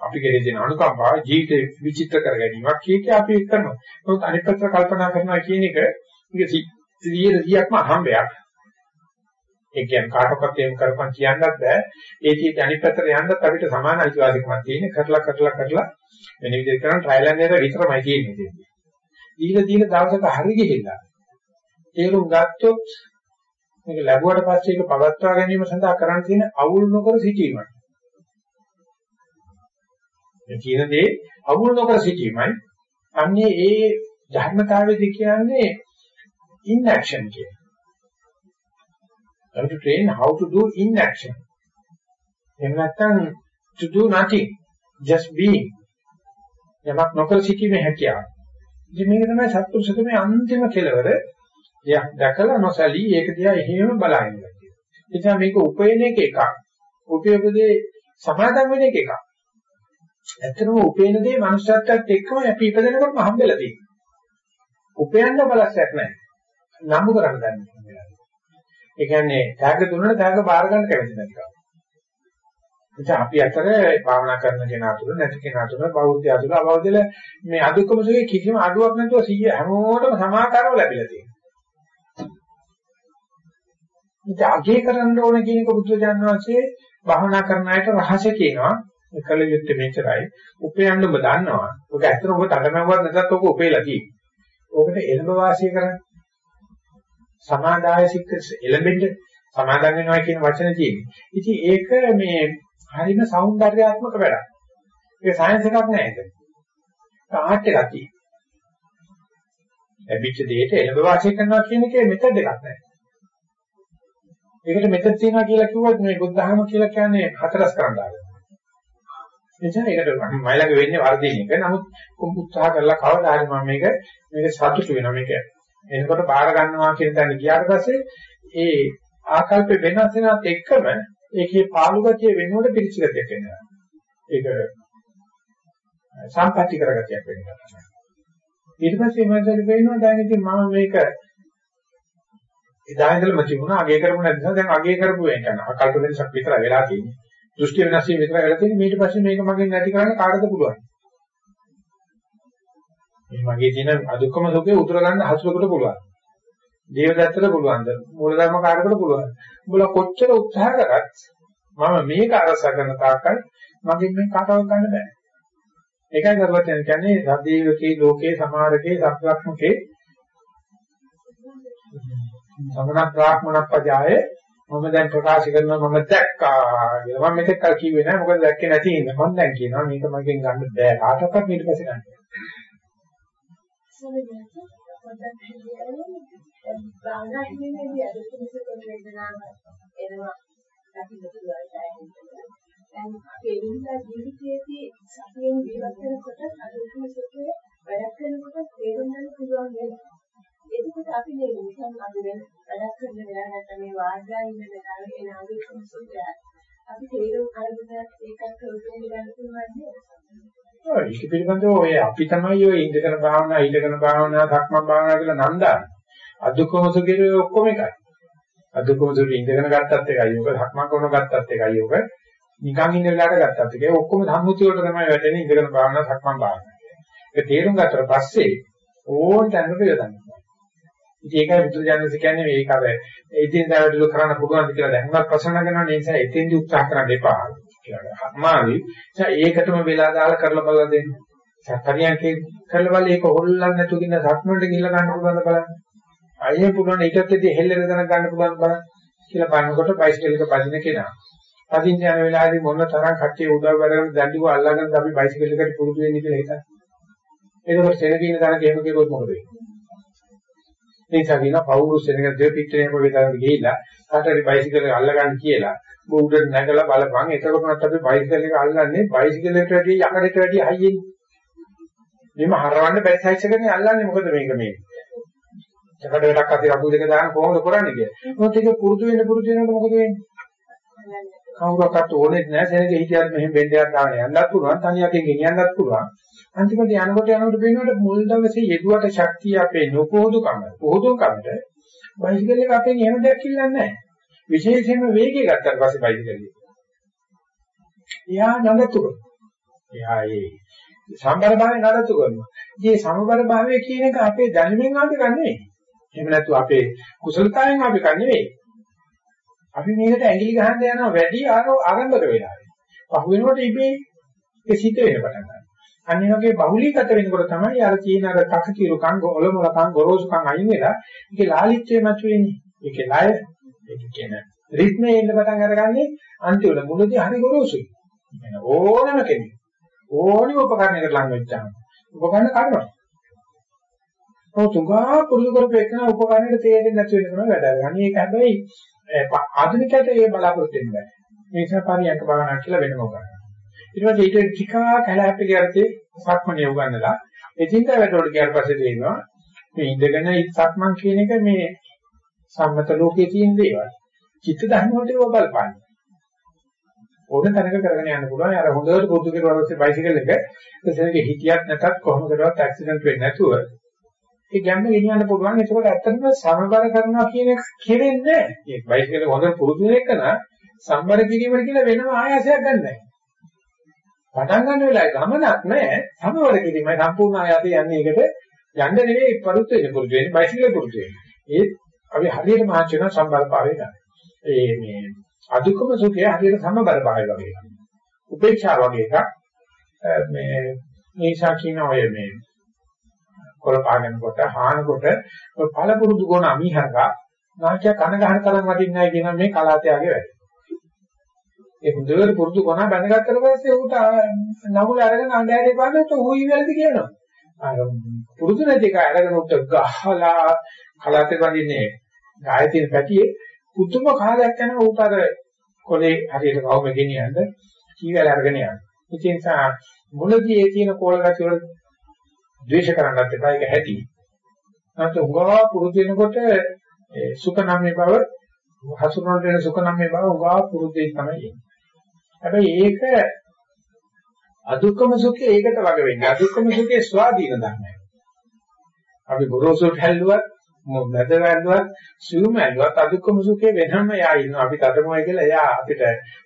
අපි කෙරේ දෙන අනුකම්පාව ජීවිතේ විචිත්‍ර කර ගැනීමක් කීක අපි කරනවා. නමුත් අනිත් පැත්ත කල්පනා කරනවා කියන එක මේක 100%ක්ම අහම්බයක්. ඒ කියන්නේ කාටවත් එහෙම කරපන් කියන්නත් බෑ. ඒ කීක අනිත් පැත්තට යන්නත් අපිට සමාන අයිතිවාසිකමක් තියෙන කරලා කරලා කරලා වෙන විදිහට කරන ට්‍රයිල් ඇන්ඩ් එරර් විතරමයි තියෙන්නේ. ඊළ දීන දවසක හරි ගිහිල්ලා තේරුම් ගත්තොත් මේක ලැබුවට පස්සේ ඒක පවත්වා ගැනීම සඳහා කරන්න තියෙන අවුල් නොකර සිටීමයි. මේ කියන දේ අවුල් නොකර සිටීමයි. අන්නේ ඒ ධර්මතාවයේදී කියන්නේ inaction කියන්නේ. How to train how to do inaction. එහෙම නැත්නම් to do nothing just being. යමක් නොකර සිටීමේ හැකියාව. ඉතින් මේක තමයි සත්පුරුෂකමේ අන්තිම කෙලවර. දෙයක් දැකලා නොසලී ඒක දිහා එහෙම බලන්න කියලා. එනිසා මේක උපයන එක එකක්. උපයපදේ සමාදම් වෙන එක එකක්. ඇත්තටම උපේන දේ මනුෂ්‍යත්වයට එක්කම අපි ඉපදෙනකොටම හම්බෙලා තියෙනවා. උපයන්න බලස්සක් නැහැ. නම්බු කරන්න දන්නේ ඒ කියන්නේ ත්‍යාග දුන්නට ත්‍යාග බාර ගන්න කැමති නැතිකම. එතන අපි අතර භාවනා කරන කෙනා තුළ නැති කෙනා තුළ බෞද්ධ අතුල අවබෝධල මේ අදුක්කම සුවේ කිසිම අඩුවක් නැතුව 100 හැමෝටම සමාකාරව ලැබිලා තියෙනවා. ඉතින් අගේ කරන්න ඕන කියන එක බුදුරජාණන් වහන්සේ භාවනා කරන අයට රහස කියනවා. එකල යුත්තේ මෙච්චරයි. උපයන්න ඔබ දන්නවා. ඔබ ඇත්තටම ඔබ තඩමැව්වත් නැත්නම් ඔබ උපේලා තියෙන්නේ. ඕකට එළඹ වාසිය කරන්න. සමාදාය සික්කස එළඹෙන්න සමාදම් වෙනවා කියන වචන තියෙනවා. ඉතින් ඒක මේ හරිම సౌందర్యාත්මක වැඩක්. ඒක සයන්ස් එකක් නෑ ඒක. ආර්ට් එකක් තියෙනවා. ලැබිච්ච දෙයට එළඹ වාසය කරනවා කියන එකේ මෙතඩ් එකක් නෑ. ඒකට මෙතඩ් තියෙනවා කියලා කිව්වොත් මේ බුද්ධ ධර්ම කියලා කියන්නේ හතරස් කරන්දාගන්න. එනිසා ඒකට මයිලඟ වෙන්නේ වර්ධින එක. නමුත් උත්සාහ කරලා කවදා හරි මම මේක මේක සතුටු වෙනවා මේක එනකොට බාර ගන්නවා කියන තැන ගියාට පස්සේ ඒ ආකල්ප වෙනස් වෙනත් එක්කම ඒකේ පාළු ගතිය වෙනකොට පිළිචි ගතියක් එනවා. ඒක සම්පatti කරගතියක් වෙනවා. ඊට පස්සේ මම හිතන්නේ දැන් ඉතින් මම මේක එදා ඉඳලම තිබුණා අගේ කරපු නැති නිසා දැන් අගේ කරපු එක යන අකල්ප වෙනසක් විතර වෙලා තියෙන්නේ. දෘෂ්ටි වෙනස් වීම විතර වෙලා තියෙන්නේ. ඊට පස්සේ මේක මගෙන් නැති කරන්න කාටද පුළුවන්? මේ මගේ තියෙන අදුක්කම සෝකේ උතුර ගන්න හසුරකට පුළුවන්. දේවදත්තට පුළුවන්ද? මූලධර්ම කාර්යකට පුළුවන්ද? උඹලා කොච්චර උත්සාහ කරත් මම මේක අරස කරන තාක්කල් මගෙන් මේ කාටවත් ගන්න බෑ. ඒකයි කරුවත් කියන්නේ සදීවකේ ලෝකේ සමාරකේ සත්‍ලක්ෂකේ සමන බ්‍රාහ්මණ පජායේ මම දැන් ප්‍රකාශ කරනවා මම දැක්කා කියලා. මම මෙතෙක් කල් කිව්වේ නෑ මොකද දැක්කේ නැති ඉන්න. මම දැන් කියනවා මේක මගෙන් ගන්න බෑ. කාටවත් ඊට පස්සේ ගන්න. බාහනහිමේදී අදුසුසු කරන වේදනාව එනවා අපි මෙතුළයි දැන් අපේ ඉන්න ජීවිතයේදී සතියෙන් ජීවත් වෙනකොට අදුසුසුකේ වැඩ කරනකොට තේරුම් ගන්න පුළුවන් වෙනවා. එතකොට අපි මේ නිකන් අපි වෙන වැඩ කරන වෙලාව නැත්නම් මේ වාර්ගා ඉන්න වෙලාවේ එන අදුසුසුකේ අපි තේරුම් අරගෙන ඒකත් උදේ ගන්න පුළුවන් නේද? ඔය ඒක පිළිබඳව ඔය අපි තමයි ඔය ඉඳගෙන භාවනා ඉඳගෙන භාවනා සක්මන් භාවනා කියලා නන්දාන්නේ. අදුකෝසු කිරේ ඔක්කොම එකයි. අදුකෝසු ඉඳගෙන ගත්තත් එකයි ඔක සක්මන් කරන ගත්තත් එකයි ඔක නිකන් ඉන්න වෙලාවට ගත්තත් එකයි ඔක්කොම සම්මුතිය වලට තමයි වැටෙන්නේ ඉඳගෙන භාවනා සක්මන් භාවනා කියන්නේ. ඒක තේරුම් ගත්තට පස්සේ ඕන තැනකට යොදන්න. ඉතින් ඒකයි බුදුරජාණන් කියන්නේ මේක අර එදින් දවල්වල කරන්න පුළුවන්ද කියලා දැන්වත් ප්‍රශ්න කරනවා ඒ නිසා එතෙන්දි උත්සාහ කරන්න එපා කියලා. අමාරුයි. ඒකටම වෙලා දාලා කරලා බලලා දෙන්න. සක්කරියන්කේ කරලා බලලා ඒක හොල්ලන්න නැතුව ඉන්න සක්මන්ට ගිහිල්ලා ගන්න පුළුවන්ද බලන්න. අයියේ පුළුවන් ඊටත් එදී හෙල්ලෙන දන ගන්න පුළුවන් බලන්න කියලා බලනකොට බයිසිකල් එක පදින කෙනා. පදින්න යන වෙලාවේදී මොන තරම් කට්ටිය උදව් කරගෙන දඬුව අල්ලගෙන අපි බයිසිකල් එකට පුරුදු වෙන්නේ කියලා හිතන්න. එතකොට සෙනගින්න තරම් එහෙම කෙරුවොත් මොකද වෙන්නේ? ඒ නිසා කියන පෞරුස් සෙනග දෙපිටේම වේදාවට ගිහිල්ලා කාටරි බයිසිකල් එක අල්ලගන්න කියලා උඩට නැගලා බලපන් එතකොටත් අපි බයිසිකල් එක අල්ලන්නේ බයිසිකල් එකට වැඩිය යකඩට වැඩිය හයියෙන්. මෙහෙම හරවන්න බැරි සයිස් එකනේ අල්ලන්නේ මොකද මේක මේ චකඩ වලක් අති රබු දෙක දාන කොහොමද කරන්නේ කියලා. මොකද ඒක පුරුදු වෙන පුරුදු වෙනකොට මොකද වෙන්නේ? කවුරක්වත් ඕනෙත් නැහැ. සෙනගේ හිටියත් මෙහෙම බෙන්ඩයක් දාගෙන යන්නත් පුළුවන්. තනියකින් ගෙනියන්නත් පුළුවන්. අන්තිමට යනකොට යනකොට පේනකොට මුල් දවසේ යෙදුවට ශක්තිය අපේ නොපොහුදුකම. පොහුදුකමට බයිසිකල් එක අපෙන් එහෙම දෙයක් කිල්ලන්නේ නැහැ. විශේෂයෙන්ම වේගය ගත්තට පස්සේ බයිසිකල් එක. එයා නඩත්තු කරනවා. එයා ඒ සම්බර භාවය නඩත්තු කරනවා. මේ සමබර භාවය කියන එක අපේ දැනුමින් ආපේ ගන්නෙ. එහෙම නැතු අපේ කුසලතාවෙන් අපි කන්නේ නෙවෙයි. අපි මේකට ඇඟිලි ගහන්න යනවා වැඩි ආරම්භක වෙලාවේ. පහු වෙනකොට ඉබේ ඒක සිද්ධ වෙන පටන් ගන්නවා. අනිත් වගේ බහුලීගත වෙනකොට තමයි අර කියන අර තකතිරුකම් ඔලොමලකම් ගොරෝසුකම් අයින් වෙලා ඒකේ ලාලිත්‍යය මතුවෙන්නේ. ඒකේ ලය ඒක කියන රිද්මේ එන්න පටන් අරගන්නේ අන්තිමට මුලදී හරි ගොරෝසුයි. කියන ඕනම කෙනෙක් ඕනම උපකරණයකට ලං වෙච්චාම උපකරණ කඩනවා. ඔව් තුඟා පුරුදු කරපු එකන උපකරණයට තේරෙන්නේ නැති වෙන තමයි වැඩ කරන්නේ. අනිත් ඒක හැබැයි ආධුනිකයට ඒ බලාපොරොත්තු වෙන්න බෑ. ඒ නිසා පරියන්ක භාවනා කියලා වෙනම කරනවා. ඊට පස්සේ ඊට ටිකා කැලහැප්පි කරතේ සක්මනේ උගන්නලා එතින්ට වැඩවලට ගියාට පස්සේ තේරෙනවා මේ ඉඳගෙන සක්මන් කියන එක මේ සම්මත ලෝකයේ තියෙන දේවල්. චිත්ත ධර්ම වලට ඒව බලපාන්නේ. ඕන තැනක කරගෙන යන්න පුළුවන්. අර හොඳට පුරුදු කරුවාට පස්සේ බයිසිකල් එක එතනක හිටියත් නැතත් කොහොම කරුවත් ඇක්සිඩන්ට් වෙන්නේ නැතුව ඒ ගැම්ම ගෙනියන්න පුළුවන්. ඒකෝට ඇත්තටම සමබර කරනවා කියන එක කෙරෙන්නේ නැහැ. මේ බයිසිකල් හොඳට පුරුදු වෙන එක නා සම්බර කිරීමට කියලා වෙනම ආයාසයක් ගන්න නැහැ. පටන් ගන්න වෙලාවේ ගමනක් නැහැ. සමබර කිරීමයි සම්පූර්ණ ආයාසය යන්නේ ඒකට යන්න නෙවෙයි පරුත් වෙන්න පුරුදු වෙන්නේ බයිසිකල් පුරුදු වෙන්නේ. ඒ අපි හරියට මහත් වෙන සම්බර පාරේ ගන්න. ඒ මේ අදුක්කම සුඛය හරියට සමබර පාරේ වගේ. උපේක්ෂා වගේ එකක් මේ මේෂා කියන ඔය මේ කොළපාගෙන කොට හානකොට පළපුරුදු ගුණ අමිහරක නාකිය කන ගහන තරම් වටින්නේ නැහැ කියන මේ කලාතයාගේ වැඩ. ඒ හොඳට පුරුදු කොනා බැඳගත්තට පස්සේ ඌට නගුල අරගෙන අඬහැරේ පානට ඌයි වැලදි කියනවා. අර පුරුදු නැති එක අරගෙන උට ගහලා කලාතේ වදින්නේ ගායතින පැටියේ පුදුම කාලයක් යනවා ඌට අර කොලේ හරියට කවුම ගෙනියන්න කීවැල අරගෙන යනවා. ඒ නිසා මුලදී ඒ තියෙන කෝල ගැටි වල ද්වේෂ කරන්නත් එපා ඒක ඇති. නැත්නම් උගා පුරුදු වෙනකොට සුඛ නම්මේ බව හසුරුවන වෙන සුඛ නම්මේ බව උගා පුරුද්දේ තමයි එන්නේ. හැබැයි ඒක අදුක්කම සුඛේ ඒකට වග වෙන්නේ. අදුක්කම සුඛේ ස්වාධීන ධර්මයි. අපි ගොරෝසුට හැල්ලුවත් නැද වැල්ලුවත් සිවුම ඇල්ලුවත් අදුක්කම සුඛේ වෙනම යා ඉන්නවා. අපි තදමයි කියලා එයා අපිට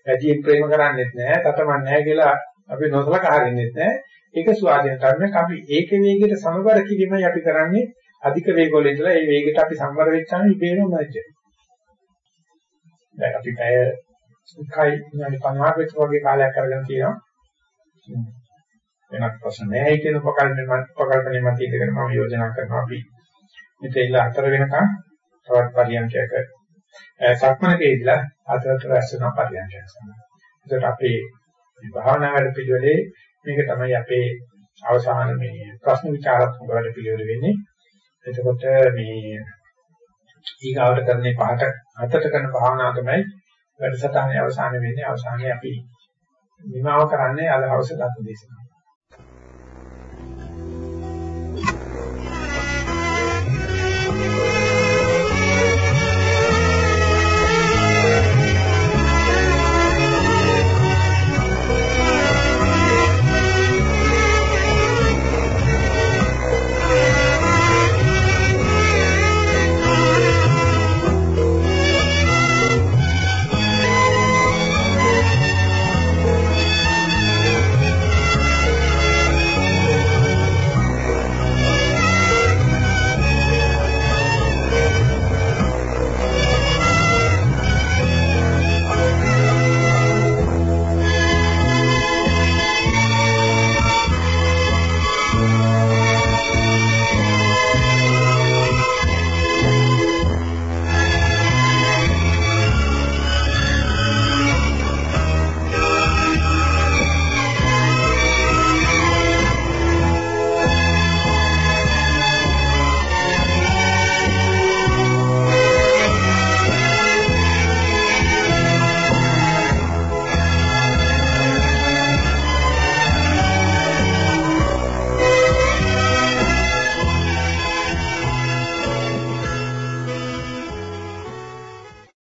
වැඩි ප්‍රේම කරන්නේත් නැහැ. තතමන් නැහැ කියලා අපි නොසලකා හරින්නෙත් නැහැ. ඒක ස්වාධීන ධර්මයක්. අපි ඒක වේගයට සමබර කිරීමයි අපි කරන්නේ අධික වේගවල ඉඳලා ඒ වේගයට අපි සම්වර වෙච්චාම ඉබේම මැජ්ජ. දැන් අපි පැය එකයි විනාඩි 50ක විතර වගේ කාලයක් අරගෙන තියෙනවා. වෙනත් ප්‍රශ්න නැහැ කියන උපකල්පනේ උපකල්පනේ මත ඉඳගෙන මම යෝජනා කරනවා අපි මෙතෙල්ල අතර වෙනකන් තවත් පරියන්කයක සක්මනකේදලා අතරතර ඇස්සන පරියන්කයක් සම්මත. ඒකට අපේ භාවනා වැඩ පිළිවෙලේ මේක තමයි අපේ අවසාන මේ ප්‍රශ්න විචාරාත්මක වැඩ පිළිවෙල වෙන්නේ. එතකොට මේ ඊගාවට කරන්නේ පහට හතට කරන භාවනාව තමයි වැඩසටහනේ අවසානයේ වෙන්නේ. අවසානයේ අපි නිමාව කරන්නේ අද හවස දත් දේශනාව.